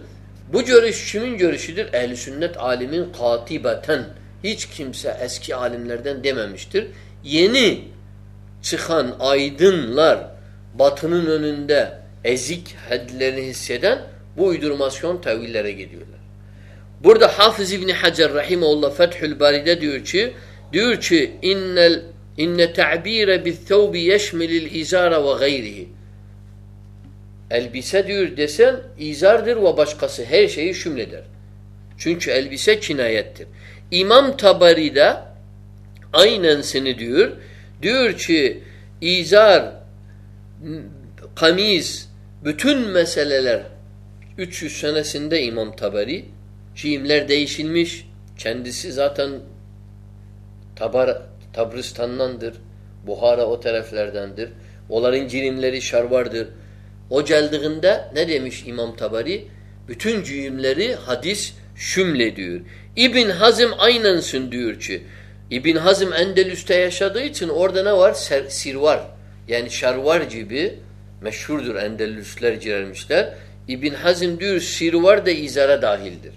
bu görüş kimin görüşüdür? Ehl-i sünnet alimin katibeten. Hiç kimse eski alimlerden dememiştir. Yeni çıkan aydınlar batının önünde ezik hadlerini hisseden bu uydurmasyon tevillere gidiyorlar. Burada Hafız İbni Hacer Rahimullah Fethül Bari'de diyor ki diyor ki innel inne ta'bire bi thawbi yeşmilil izara ve gayrihi Elbise diyor desen izardır ve başkası her şeyi şümleder. Çünkü elbise kinayettir. İmam Tabari'de aynen seni diyor. Diyor ki izar, kamis, bütün meseleler 300 senesinde İmam Tabari cimler değişilmiş. Kendisi zaten Tabar, Tabristan'dandır. Buhara o taraflardandır. Onların cirimleri şarvardır. O geldiğinde ne demiş İmam Tabari? Bütün cüyümleri hadis şümle diyor. İbn Hazım aynensın diyor ki. İbn Hazım Endelüs'te yaşadığı için orada ne var? Ser, sir var. Yani şarvar gibi meşhurdur Endülüsler girermişler. İbn Hazm diyor sirvar da izara dahildir.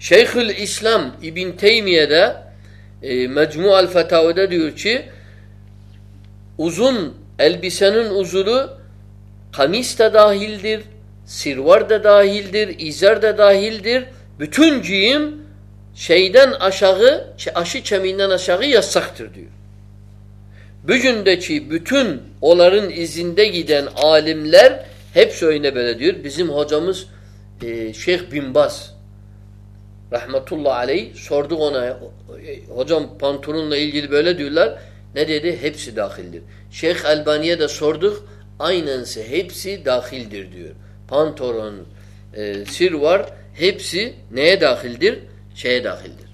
Şeyhül İslam İbn Teymiye'de e, Mecmu'al Fetavada diyor ki uzun elbisenin uzunu kamis da dahildir, sirvar da dahildir, izar da dahildir. Bütün giyim şeyden aşağı, aşı çemiğinden aşağı yasaktır diyor. Bugündeki bütün onların izinde giden alimler hep öyle böyle diyor. Bizim hocamız e, Şeyh Bin Baz rahmetullah aleyh sorduk ona hocam pantolonla ilgili böyle diyorlar. Ne dedi? Hepsi dahildir. Şeyh Albani'ye de sorduk. Aynense hepsi dahildir diyor. Pantolon, e, sir var. Hepsi neye dahildir? Şeye dahildir.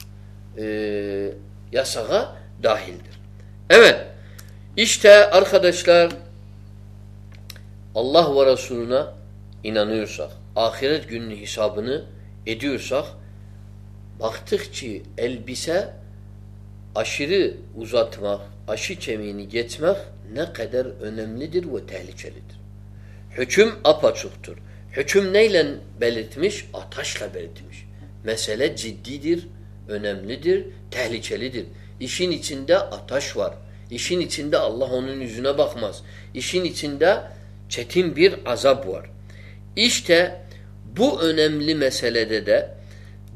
E, yasağa dahildir. Evet. İşte arkadaşlar Allah ve Resulüne inanıyorsak, ahiret gününün hesabını ediyorsak, baktık elbise aşırı uzatmak, aşı kemiğini geçmek ne kadar önemlidir ve tehlikelidir. Hüküm apaçuktur. Hüküm neyle belirtmiş? Ataşla belirtmiş. Mesele ciddidir, önemlidir, tehlikelidir. İşin içinde ataş var. İşin içinde Allah onun yüzüne bakmaz. İşin içinde çetin bir azap var. İşte bu önemli meselede de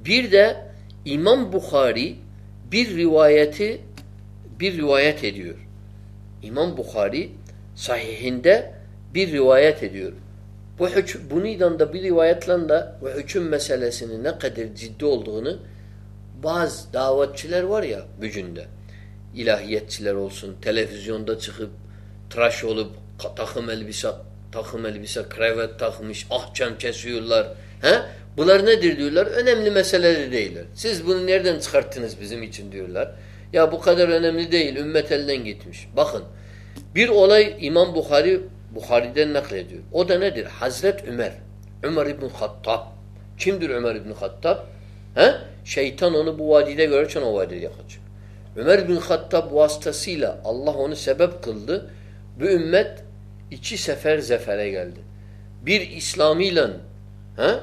bir de İmam Bukhari bir rivayeti bir rivayet ediyor. İmam Bukhari sahihinde bir rivayet ediyor. Bu hüküm, da bir rivayetle de bu hüküm meselesinin ne kadar ciddi olduğunu bazı davetçiler var ya bugünde ilahiyetçiler olsun, televizyonda çıkıp tıraş olup takım elbise takım elbise, krevet takmış, ahçam kesiyorlar. He? Bunlar nedir diyorlar? Önemli meseleler değiller. Siz bunu nereden çıkarttınız bizim için diyorlar. Ya bu kadar önemli değil. Ümmet elden gitmiş. Bakın bir olay İmam Bukhari Bukhari'den naklediyor. O da nedir? Hazret Ömer. Ömer İbn Hattab. Kimdir Ömer İbn Hattab? He? Şeytan onu bu vadide görürken o vadide yakacak. Ömer bin Hattab vasıtasıyla Allah onu sebep kıldı. Bu ümmet iki sefer zefere geldi. Bir İslamiyle he?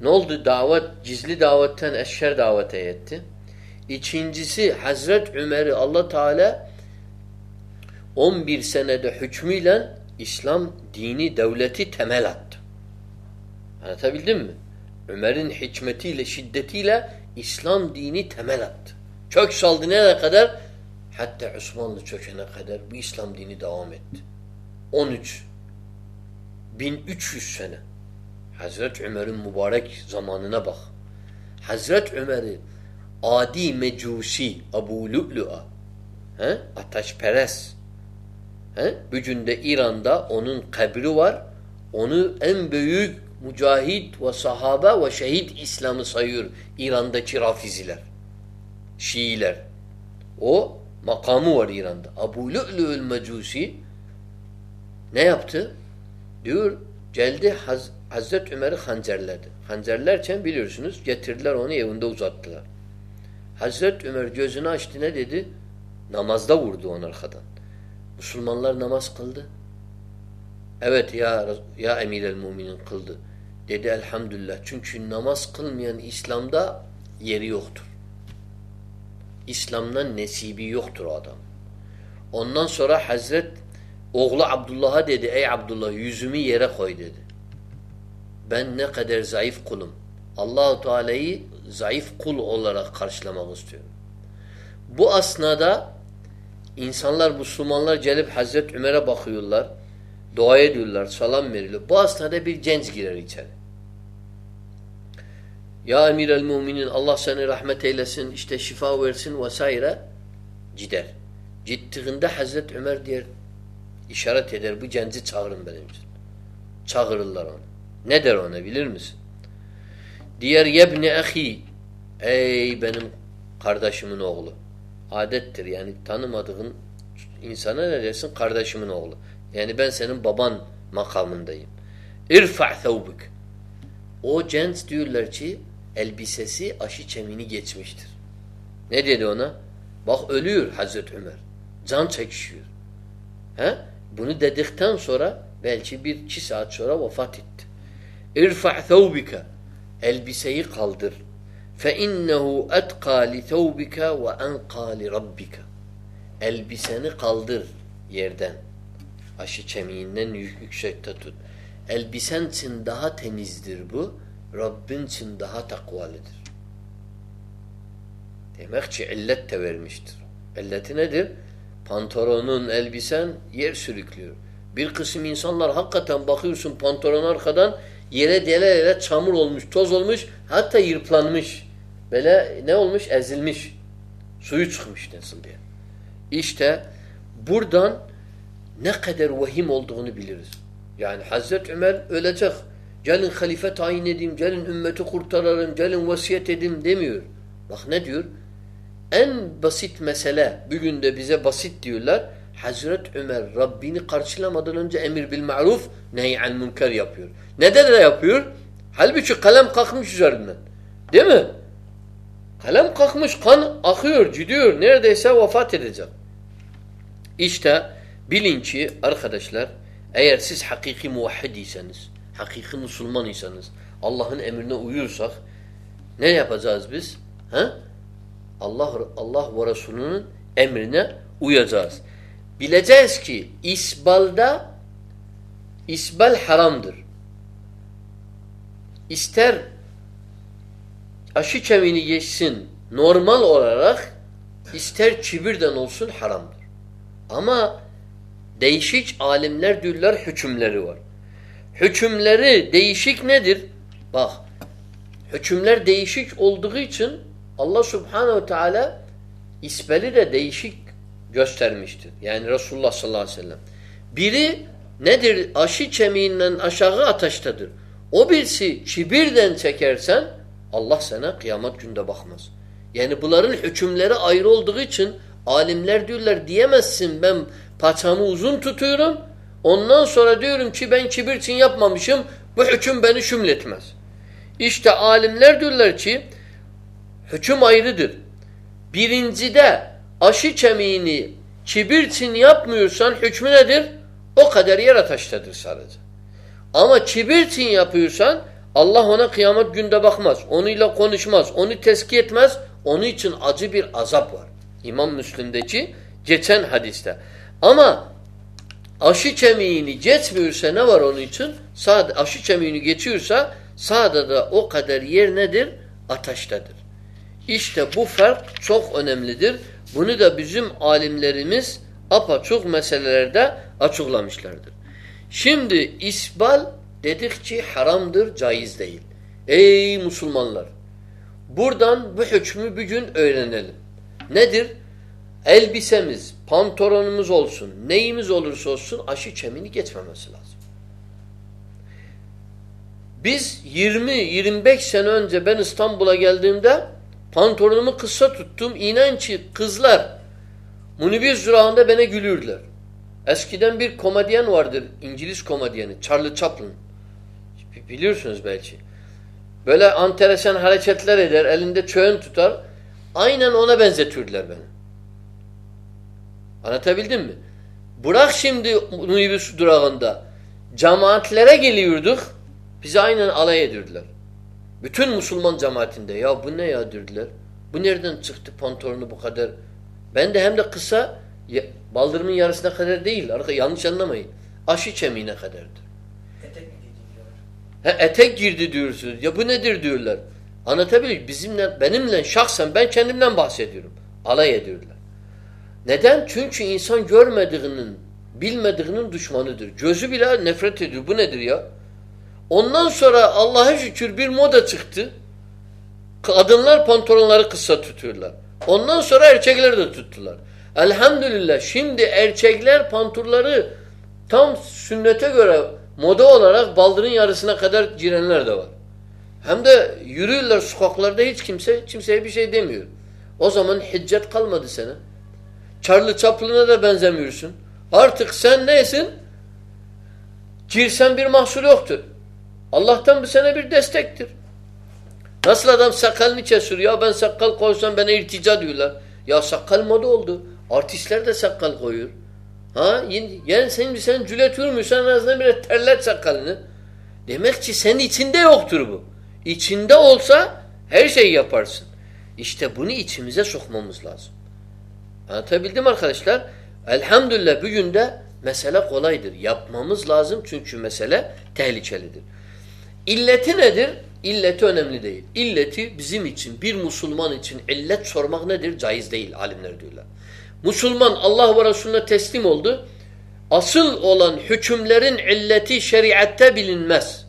ne oldu? Davet, gizli davetten eşşer davete etti. İkincisi Hazret Ömer'i Allah Teala 11 senede hükmüyle İslam dini devleti temel attı. Anlatabildim mi? Ömer'in hikmetiyle, şiddetiyle İslam dini temel attı. Kök saldı nereye kadar? Hatta Osmanlı çökene kadar bu İslam dini devam etti. 13 1300 sene. Hazret Ömer'in mübarek zamanına bak. Hazret Ömer'i adi mecusi Abu Lu'lu'a he? ateşperest he? bugün de İran'da onun kabri var. Onu en büyük mücahit ve sahaba ve şehit İslam'ı sayıyor İran'daki rafiziler. Şiiler. O makamı var İran'da. Abu Lu'lu'ül Mecusi ne yaptı? Diyor geldi Haz Hazreti Ömer'i hancerledi. Hancerlerken biliyorsunuz getirdiler onu evinde uzattılar. Hazreti Ömer gözünü açtı ne dedi? Namazda vurdu onu arkadan. Müslümanlar namaz kıldı. Evet ya ya emir el müminin kıldı. Dedi elhamdülillah. Çünkü namaz kılmayan İslam'da yeri yoktur. İslam'dan nesibi yoktur adam. Ondan sonra Hazret oğlu Abdullah'a dedi ey Abdullah yüzümü yere koy dedi. Ben ne kadar zayıf kulum. Allahu Teala'yı zayıf kul olarak karşılamak istiyorum. Bu asnada insanlar, Müslümanlar gelip Hazreti Ömer'e bakıyorlar. Dua ediyorlar, salam veriyorlar. Bu asnada bir genç girer içeri. Ya emir el müminin Allah seni rahmet eylesin, işte şifa versin vesaire gider. Gittiğinde Hazreti Ömer diyor, işaret eder bu genci çağırın benim için. Çağırırlar onu. Ne der ona bilir misin? Diğer yebni ahi ey benim kardeşimin oğlu. Adettir yani tanımadığın insana ne dersin? Kardeşimin oğlu. Yani ben senin baban makamındayım. İrfa' thawbuk. O genç diyorlar ki elbisesi aşı çemini geçmiştir. Ne dedi ona? Bak ölüyor Hazreti Ömer. Can çekişiyor. He? Bunu dedikten sonra belki bir iki saat sonra vefat etti. İrfa' thawbike elbiseyi kaldır. Thawbike ve enqa li rabbike. Elbiseni kaldır yerden. Aşı çemiğinden yüksekte tut. Elbisen için daha temizdir bu. Rabbin için daha takvalıdır. Demek ki illet de vermiştir. İlleti nedir? Pantolonun, elbisen yer sürüklüyor. Bir kısım insanlar hakikaten bakıyorsun pantolon arkadan yere dele çamur olmuş, toz olmuş, hatta yırplanmış. Böyle ne olmuş? Ezilmiş. Suyu çıkmış nasıl diye. İşte buradan ne kadar vahim olduğunu biliriz. Yani Hazreti Ömer ölecek. Gelin halife tayin edeyim, gelin ümmeti kurtararım, gelin vasiyet edeyim demiyor. Bak ne diyor? En basit mesele, bugün de bize basit diyorlar. Hazret Ömer Rabbini karşılamadan önce emir bil ma'ruf, nehy'an münker yapıyor. Neden de yapıyor? Halbuki kalem kalkmış üzerinden. Değil mi? Kalem kalkmış, kan akıyor, gidiyor. Neredeyse vefat edecek. İşte bilin ki arkadaşlar, eğer siz hakiki muvahhidiyseniz, hakiki Müslüman iseniz, Allah'ın emrine uyursak, ne yapacağız biz? Ha? Allah Allah ve Resulünün emrine uyacağız. Bileceğiz ki isbalda isbal haramdır. İster aşı kemiğini geçsin normal olarak ister kibirden olsun haramdır. Ama değişik alimler diyorlar hükümleri var. Hükümleri değişik nedir? Bak hükümler değişik olduğu için Allah subhanehu teala isbeli de değişik göstermiştir. Yani Resulullah sallallahu aleyhi ve sellem. Biri nedir? Aşı kemiğinden aşağı ateştedir. O birisi kibirden çekersen Allah sana kıyamet günde bakmaz. Yani bunların hükümleri ayrı olduğu için alimler diyorlar diyemezsin ben paçamı uzun tutuyorum. Ondan sonra diyorum ki ben kibir için yapmamışım. Bu hüküm beni şümletmez. İşte alimler diyorlar ki hüküm ayrıdır. Birincide aşı kemiğini kibir yapmıyorsan hükmü nedir? O kadar yer ateştedir sadece. Ama kibir yapıyorsan Allah ona kıyamet günde bakmaz. Onunla konuşmaz. Onu tezki etmez. Onun için acı bir azap var. İmam Müslim'deki geçen hadiste. Ama aşı kemiğini geçmiyorsa ne var onun için? Sade, aşı kemiğini geçiyorsa sağda da o kadar yer nedir? Ateştedir. İşte bu fark çok önemlidir. Bunu da bizim alimlerimiz apaçok meselelerde açıklamışlardır. Şimdi isbal dedikçe haramdır, caiz değil. Ey Müslümanlar! Buradan bu hükmü bir gün öğrenelim. Nedir? Elbisemiz, pantolonumuz olsun, neyimiz olursa olsun aşı çemini geçmemesi lazım. Biz 20-25 sene önce ben İstanbul'a geldiğimde pantolonumu kısa tuttum. İnan ki kızlar minibüs durağında bana gülürdüler. Eskiden bir komedyen vardır. İngiliz komedyeni. Charlie Chaplin. Biliyorsunuz belki. Böyle enteresan hareketler eder. Elinde çöğün tutar. Aynen ona benzetiyordular beni. Anlatabildim mi? Bırak şimdi minibüs durağında. Cemaatlere geliyorduk. Bizi aynen alay ediyordular. Bütün Müslüman cemaatinde ya bu ne ya dediler. Bu nereden çıktı pantolonu bu kadar? Ben de hem de kısa baldırımın yarısına kadar değil. Arka yanlış anlamayın. Aşı çemiğine kadardır. Etek mi He, etek girdi diyorsunuz. Ya bu nedir diyorlar. Anlatabiliyor Bizimle, benimle şahsen ben kendimden bahsediyorum. Alay ediyorlar. Neden? Çünkü insan görmediğinin, bilmediğinin düşmanıdır. Gözü bile nefret ediyor. Bu nedir ya? Ondan sonra Allah'a şükür bir moda çıktı. Kadınlar pantolonları kısa tutuyorlar. Ondan sonra erkekler de tuttular. Elhamdülillah şimdi erkekler pantolonları tam sünnete göre moda olarak baldırın yarısına kadar girenler de var. Hem de yürüyorlar sokaklarda hiç kimse kimseye bir şey demiyor. O zaman hiccet kalmadı sana. Charlie Chaplin'e de benzemiyorsun. Artık sen neysin? Girsen bir mahsur yoktur. Allah'tan bu sene bir destektir. Nasıl adam sakalını kesiyor? Ya ben sakal koysam bana irtica diyorlar. Ya sakal moda oldu. Artistler de sakal koyuyor. Ha? Yani sen, sen cület vurmuyorsan en azından bir terlet sakalını. Demek ki senin içinde yoktur bu. İçinde olsa her şeyi yaparsın. İşte bunu içimize sokmamız lazım. Anlatabildim arkadaşlar? Elhamdülillah bugün de mesele kolaydır. Yapmamız lazım çünkü mesele tehlikelidir. İlleti nedir? İlleti önemli değil. İlleti bizim için, bir Müslüman için illet sormak nedir? Caiz değil alimler diyorlar. Müslüman Allah ve Resulüne teslim oldu. Asıl olan hükümlerin illeti şeriatte bilinmez.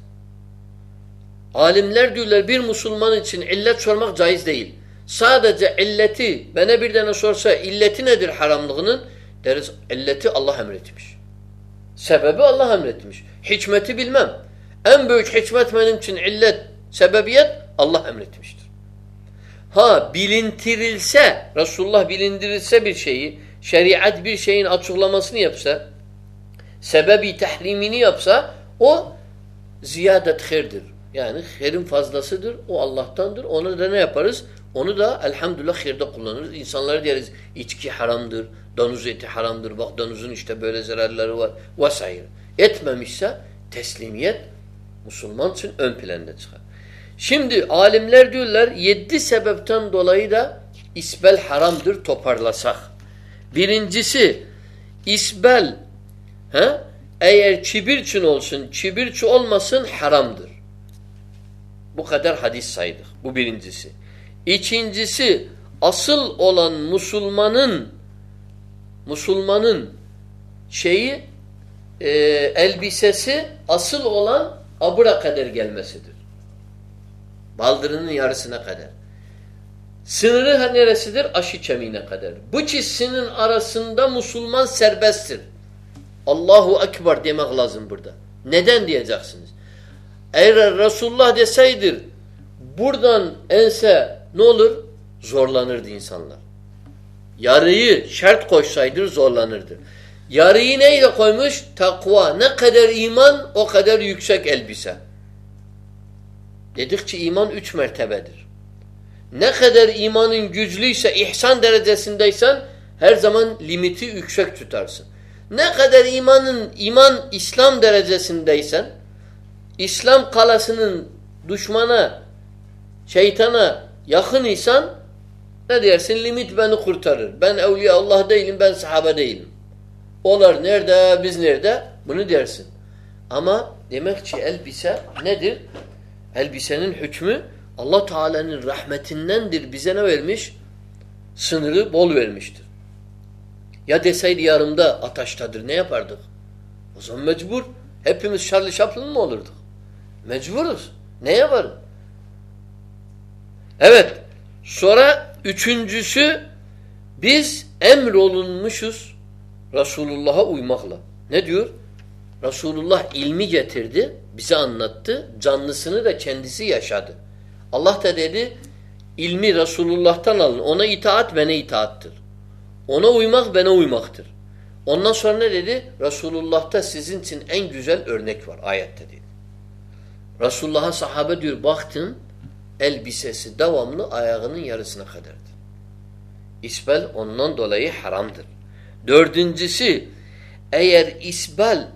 Alimler diyorlar bir Müslüman için illet sormak caiz değil. Sadece illeti bana bir tane sorsa illeti nedir haramlığının? Deriz illeti Allah emretmiş. Sebebi Allah emretmiş. Hikmeti bilmem. En büyük hikmet benim için illet, sebebiyet Allah emretmiştir. Ha bilintirilse, Resulullah bilindirilse bir şeyi, şeriat bir şeyin açıklamasını yapsa, sebebi tahrimini yapsa, o ziyadet herdir. Yani herin fazlasıdır. O Allah'tandır. Onu da ne yaparız? Onu da elhamdülillah herde kullanırız. İnsanlara deriz içki haramdır, donuz eti haramdır. Bak donuzun işte böyle zararları var. Vesaire. Etmemişse teslimiyet Müslüman için ön planda çıkar. Şimdi alimler diyorlar yedi sebepten dolayı da isbel haramdır toparlasak. Birincisi isbel he? eğer çibirçin olsun, çibirçi olmasın haramdır. Bu kadar hadis saydık. Bu birincisi. İkincisi asıl olan Müslümanın Müslümanın şeyi e, elbisesi asıl olan abura kadar gelmesidir. Baldırının yarısına kadar. Sınırı neresidir? Aşı kemiğine kadar. Bu çizsinin arasında Müslüman serbesttir. Allahu Ekber demek lazım burada. Neden diyeceksiniz? Eğer Resulullah deseydir buradan ense ne olur? Zorlanırdı insanlar. Yarıyı şart koşsaydır zorlanırdı. Yarıyı neyle koymuş? Takva. Ne kadar iman o kadar yüksek elbise. Dedikçe iman üç mertebedir. Ne kadar imanın güçlüyse, ihsan derecesindeysen her zaman limiti yüksek tutarsın. Ne kadar imanın iman İslam derecesindeysen İslam kalasının düşmana, şeytana yakın isan ne dersin? Limit beni kurtarır. Ben evliya Allah değilim, ben sahabe değilim. Onlar nerede, biz nerede? Bunu dersin. Ama demek ki elbise nedir? Elbisenin hükmü Allah Teala'nın rahmetindendir. Bize ne vermiş? Sınırı bol vermiştir. Ya deseydi yarımda ataştadır ne yapardık? O zaman mecbur. Hepimiz Charlie Chaplin mı olurduk? Mecburuz. Ne yaparım? Evet. Sonra üçüncüsü biz emrolunmuşuz Resulullah'a uymakla. Ne diyor? Resulullah ilmi getirdi, bize anlattı. Canlısını da kendisi yaşadı. Allah da dedi, ilmi Resulullah'tan alın. Ona itaat bana itaattır. Ona uymak bana uymaktır. Ondan sonra ne dedi? Resulullah'ta sizin için en güzel örnek var ayette dedi. Resulullah'a sahabe diyor baktın elbisesi devamlı ayağının yarısına kadardır. İsbel ondan dolayı haramdır. Dördüncüsü eğer isbel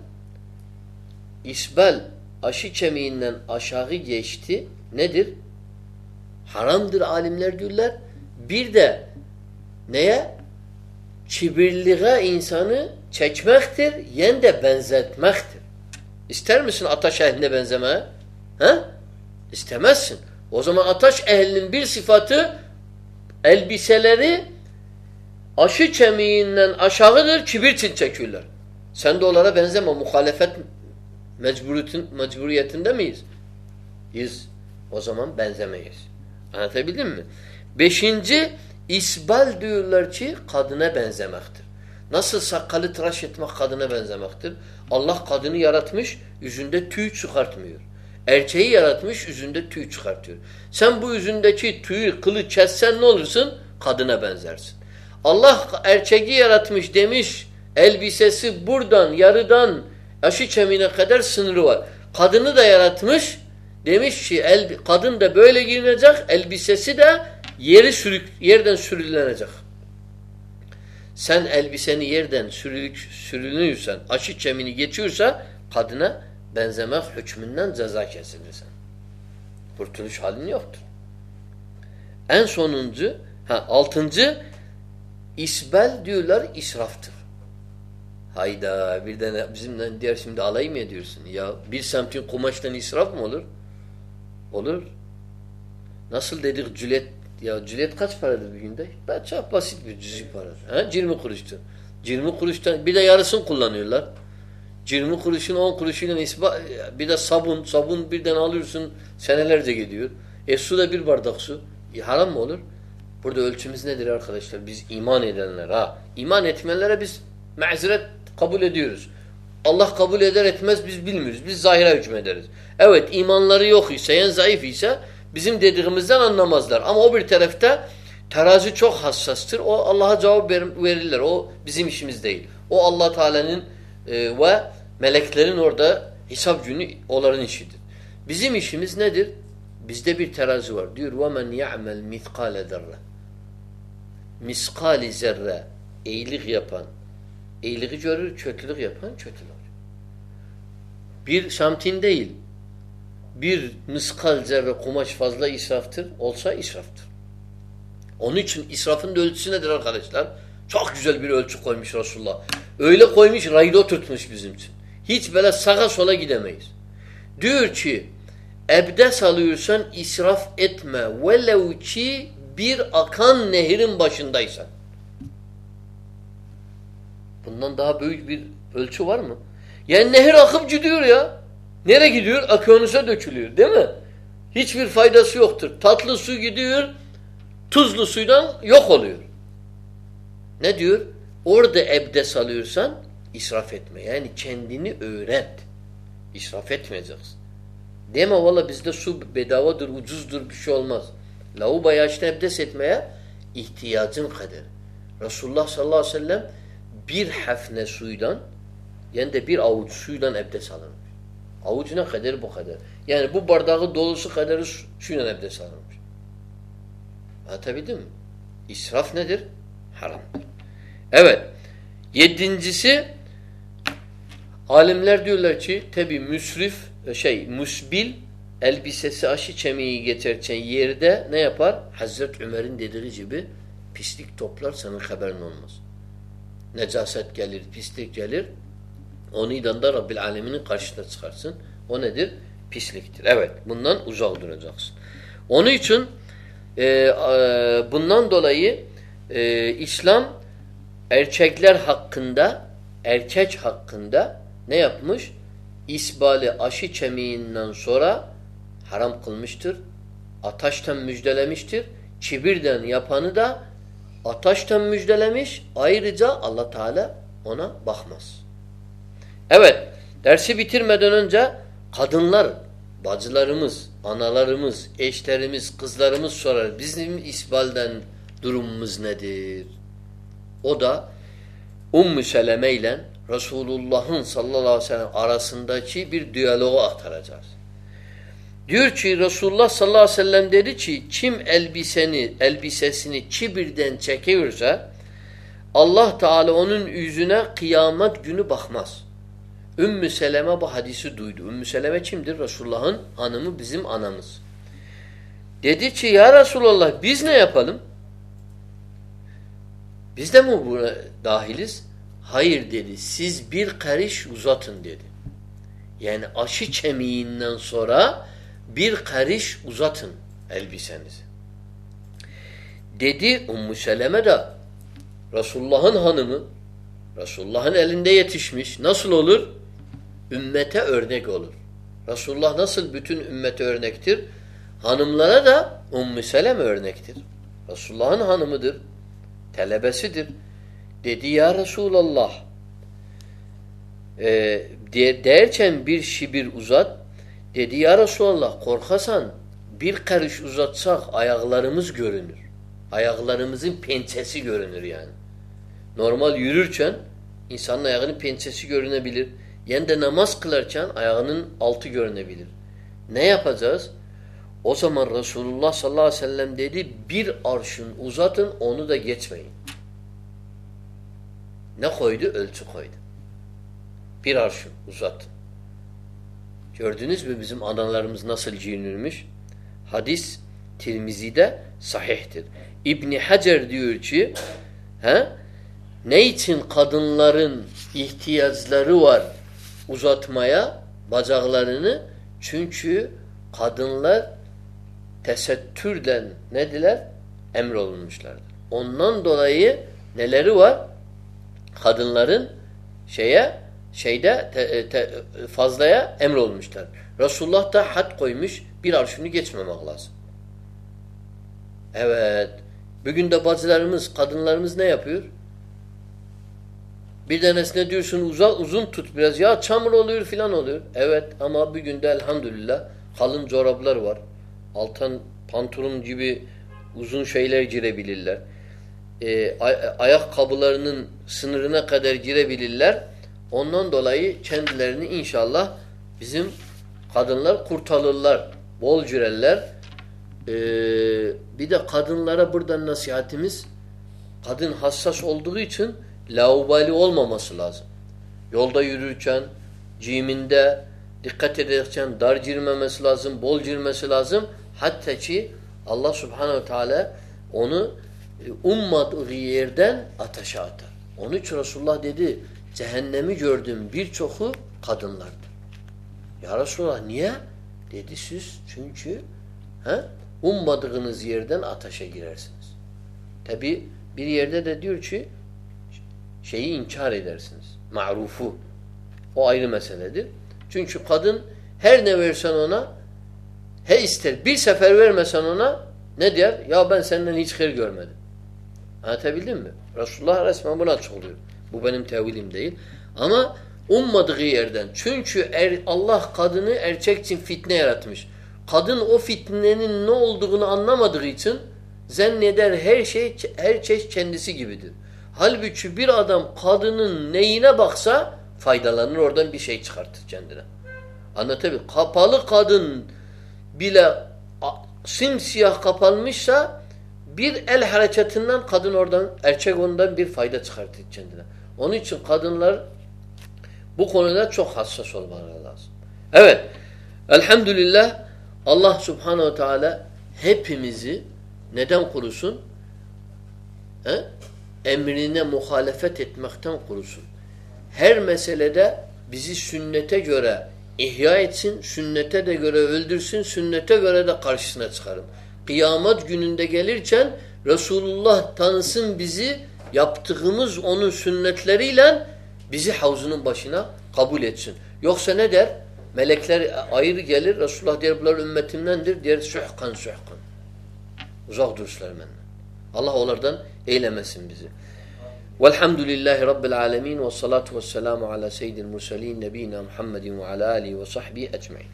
isbel aşı kemiğinden aşağı geçti nedir? Haramdır alimler diyorlar. Bir de neye? Kibirliğe insanı çekmektir, yen de benzetmektir. İster misin ataş ehline benzemeye? He? İstemezsin. O zaman ataş ehlinin bir sıfatı elbiseleri aşı kemiğinden aşağıdır, kibir için çekiyorlar. Sen de onlara benzeme. Muhalefet mecburiyetin, mecburiyetinde miyiz? Biz o zaman benzemeyiz. Anlatabildim mi? Beşinci, isbal diyorlar ki kadına benzemektir. Nasıl sakalı tıraş etmek kadına benzemektir? Allah kadını yaratmış, yüzünde tüy çıkartmıyor. Erkeği yaratmış, yüzünde tüy çıkartıyor. Sen bu yüzündeki tüyü, kılı kessen ne olursun? Kadına benzersin. Allah erkeği yaratmış demiş, elbisesi buradan, yarıdan, aşı çemine kadar sınırı var. Kadını da yaratmış, demiş ki el, kadın da böyle giyinecek, elbisesi de yeri sürük, yerden sürülenecek. Sen elbiseni yerden sürülük, sürünüyorsan, aşı çemini geçiyorsa kadına benzemek hükmünden ceza kesilirsen. Kurtuluş halin yoktur. En sonuncu, ha, altıncı isbel diyorlar israftır. Hayda birden bizimle diğer şimdi alay mı ediyorsun? Ya bir semtin kumaştan israf mı olur? Olur. Nasıl dedik cület ya cület kaç paradır bir günde? Çok basit bir cüzi para. Ha? 20 kuruştu. 20 kuruştan bir de yarısını kullanıyorlar. 20 kuruşun 10 kuruşuyla isba, bir de sabun. Sabun birden alıyorsun senelerce gidiyor. E su da bir bardak su. E, haram mı olur? Burada ölçümüz nedir arkadaşlar? Biz iman edenler ha. İman etmeyenlere biz mazeret kabul ediyoruz. Allah kabul eder etmez biz bilmiyoruz. Biz zahire hükmederiz. Evet imanları yok ise, en zayıf ise bizim dediğimizden anlamazlar. Ama o bir tarafta terazi çok hassastır. O Allah'a cevap verirler. O bizim işimiz değil. O Allah Teala'nın e, ve meleklerin orada hesap günü onların işidir. Bizim işimiz nedir? Bizde bir terazi var. Diyor: "Ve men ya'mel mitkale zerre." Miskali zerre iyilik yapan iyiliği görür, kötülük yapan kötülük. Bir şamtin değil, bir miskal zerre kumaş fazla israftır, olsa israftır. Onun için israfın da ölçüsü nedir arkadaşlar? Çok güzel bir ölçü koymuş Resulullah. Öyle koymuş, rayda tutmuş bizim için. Hiç böyle sağa sola gidemeyiz. Diyor ki, ebdes alıyorsan israf etme. Velev ki bir akan nehrin başındaysan. Bundan daha büyük bir ölçü var mı? Yani nehir akıp gidiyor ya. Nereye gidiyor? Akyonusa dökülüyor değil mi? Hiçbir faydası yoktur. Tatlı su gidiyor, tuzlu suydan yok oluyor. Ne diyor? Orada ebdes alıyorsan israf etme. Yani kendini öğret. İsraf etmeyeceksin. Deme valla bizde su bedavadır, ucuzdur bir şey olmaz. Lavaboya işte ebdes etmeye ihtiyacın kadar. Resulullah sallallahu aleyhi ve sellem bir hefne suydan yani de bir avuç suyla ebdes alınmış. Avuç ne kadar bu kadar. Yani bu bardağı dolusu kadarı suyla ebdes alınmış. Anlatabildim mi? İsraf nedir? Haramdır. Evet. Yedincisi alimler diyorlar ki tabi müsrif şey musbil elbisesi aşı çemiği geçerken yerde ne yapar? Hazreti Ömer'in dediği gibi pislik toplar senin haberin olmaz. Necaset gelir, pislik gelir. Onu da Rabbil Alemin'in karşısına çıkarsın. O nedir? Pisliktir. Evet. Bundan uzak duracaksın. Onun için e, e, bundan dolayı e, İslam erkekler hakkında erkek hakkında ne yapmış? İsbali aşı çemiğinden sonra haram kılmıştır. Ataştan müjdelemiştir. Kibirden yapanı da ataştan müjdelemiş. Ayrıca Allah Teala ona bakmaz. Evet, dersi bitirmeden önce kadınlar, bacılarımız, analarımız, eşlerimiz, kızlarımız sorar. Bizim isbalden durumumuz nedir? O da Ümmü Seleme ile Resulullah'ın sallallahu aleyhi ve sellem arasındaki bir diyaloğu aktaracağız. Diyor ki Resulullah sallallahu aleyhi ve sellem dedi ki kim elbiseni, elbisesini kibirden çekiyorsa Allah Teala onun yüzüne kıyamet günü bakmaz. Ümmü Seleme bu hadisi duydu. Ümmü Seleme kimdir? Resulullah'ın hanımı bizim anamız. Dedi ki ya Resulullah biz ne yapalım? Biz de mi buna dahiliz? Hayır dedi. Siz bir karış uzatın dedi. Yani aşı çemiğinden sonra bir karış uzatın elbisenizi. Dedi Ummu Seleme de Resulullah'ın hanımı Resulullah'ın elinde yetişmiş. Nasıl olur? Ümmete örnek olur. Resulullah nasıl bütün ümmete örnektir? Hanımlara da Ummu Seleme örnektir. Resulullah'ın hanımıdır. Telebesidir. Dedi ya Resulallah e, derken bir şibir uzat dedi ya Resulallah korkasan bir karış uzatsak ayaklarımız görünür. Ayaklarımızın pençesi görünür yani. Normal yürürken insanın ayağının pençesi görünebilir. Yani de namaz kılarken ayağının altı görünebilir. Ne yapacağız? O zaman Resulullah sallallahu aleyhi ve sellem dedi bir arşın uzatın onu da geçmeyin. Ne koydu? Ölçü koydu. Bir arşın uzat. Gördünüz mü bizim analarımız nasıl giyinirmiş? Hadis Tirmizi'de sahihtir. İbni Hacer diyor ki he, ne için kadınların ihtiyaçları var uzatmaya bacaklarını? Çünkü kadınlar tesettürden nediler? Emrolunmuşlardır. Ondan dolayı neleri var? Kadınların şeye şeyde te, te, fazlaya emrolmuşlar. Resulullah da had koymuş bir arşını geçmemek lazım. Evet. Bugün de bacılarımız, kadınlarımız ne yapıyor? Bir tanesine diyorsun uzak, uzun tut biraz. Ya çamur oluyor filan oluyor. Evet ama bugün de elhamdülillah kalın çoraplar var. Altan pantolon gibi uzun şeyler girebilirler. Ee, ay ayakkabılarının sınırına kadar girebilirler. Ondan dolayı kendilerini inşallah bizim kadınlar kurtarırlar. Bol cüreller. Ee, bir de kadınlara buradan nasihatimiz kadın hassas olduğu için laubali olmaması lazım. Yolda yürürken, ciminde dikkat ederken dar girmemesi lazım, bol girmesi lazım. Hatta ki Allah subhanehu teala onu e, ummadığı yerden ateşe atar. Onun için Resulullah dedi cehennemi gördüm birçoku kadınlardır. Ya Resulullah niye? Dedi siz çünkü he, ummadığınız yerden ateşe girersiniz. Tabi bir yerde de diyor ki şeyi inkar edersiniz. Ma'rufu. O ayrı meseledir. Çünkü kadın her ne versen ona he ister. Bir sefer vermesen ona ne der? Ya ben senden hiç hayır görmedim. Anlatabildim mi? Resulullah resmen bunu açıklıyor. Bu benim tevilim değil. Ama ummadığı yerden. Çünkü er, Allah kadını erkek için fitne yaratmış. Kadın o fitnenin ne olduğunu anlamadığı için zanneder her şey her şey kendisi gibidir. Halbuki bir adam kadının neyine baksa faydalanır oradan bir şey çıkartır kendine. Anlatabiliyor Kapalı kadın bile simsiyah kapanmışsa bir el hareketinden kadın oradan, erkek ondan bir fayda çıkartır kendine. Onun için kadınlar bu konuda çok hassas olmaları lazım. Evet. Elhamdülillah Allah subhanehu teala hepimizi neden korusun? He? Emrine muhalefet etmekten korusun. Her meselede bizi sünnete göre ihya etsin, sünnete de göre öldürsün, sünnete göre de karşısına çıkarın. Kıyamet gününde gelirken Resulullah tanısın bizi yaptığımız onun sünnetleriyle bizi havzunun başına kabul etsin. Yoksa ne der? Melekler ayrı gelir. Resulullah der bunlar ümmetimdendir. Der sühkan sühkan. Uzak dursunlar benden. Allah onlardan eylemesin bizi. Velhamdülillahi Rabbil alemin ve salatu ve selamu ala seyyidil mursalin nebina Muhammedin ve ala alihi ve sahbihi ecmain.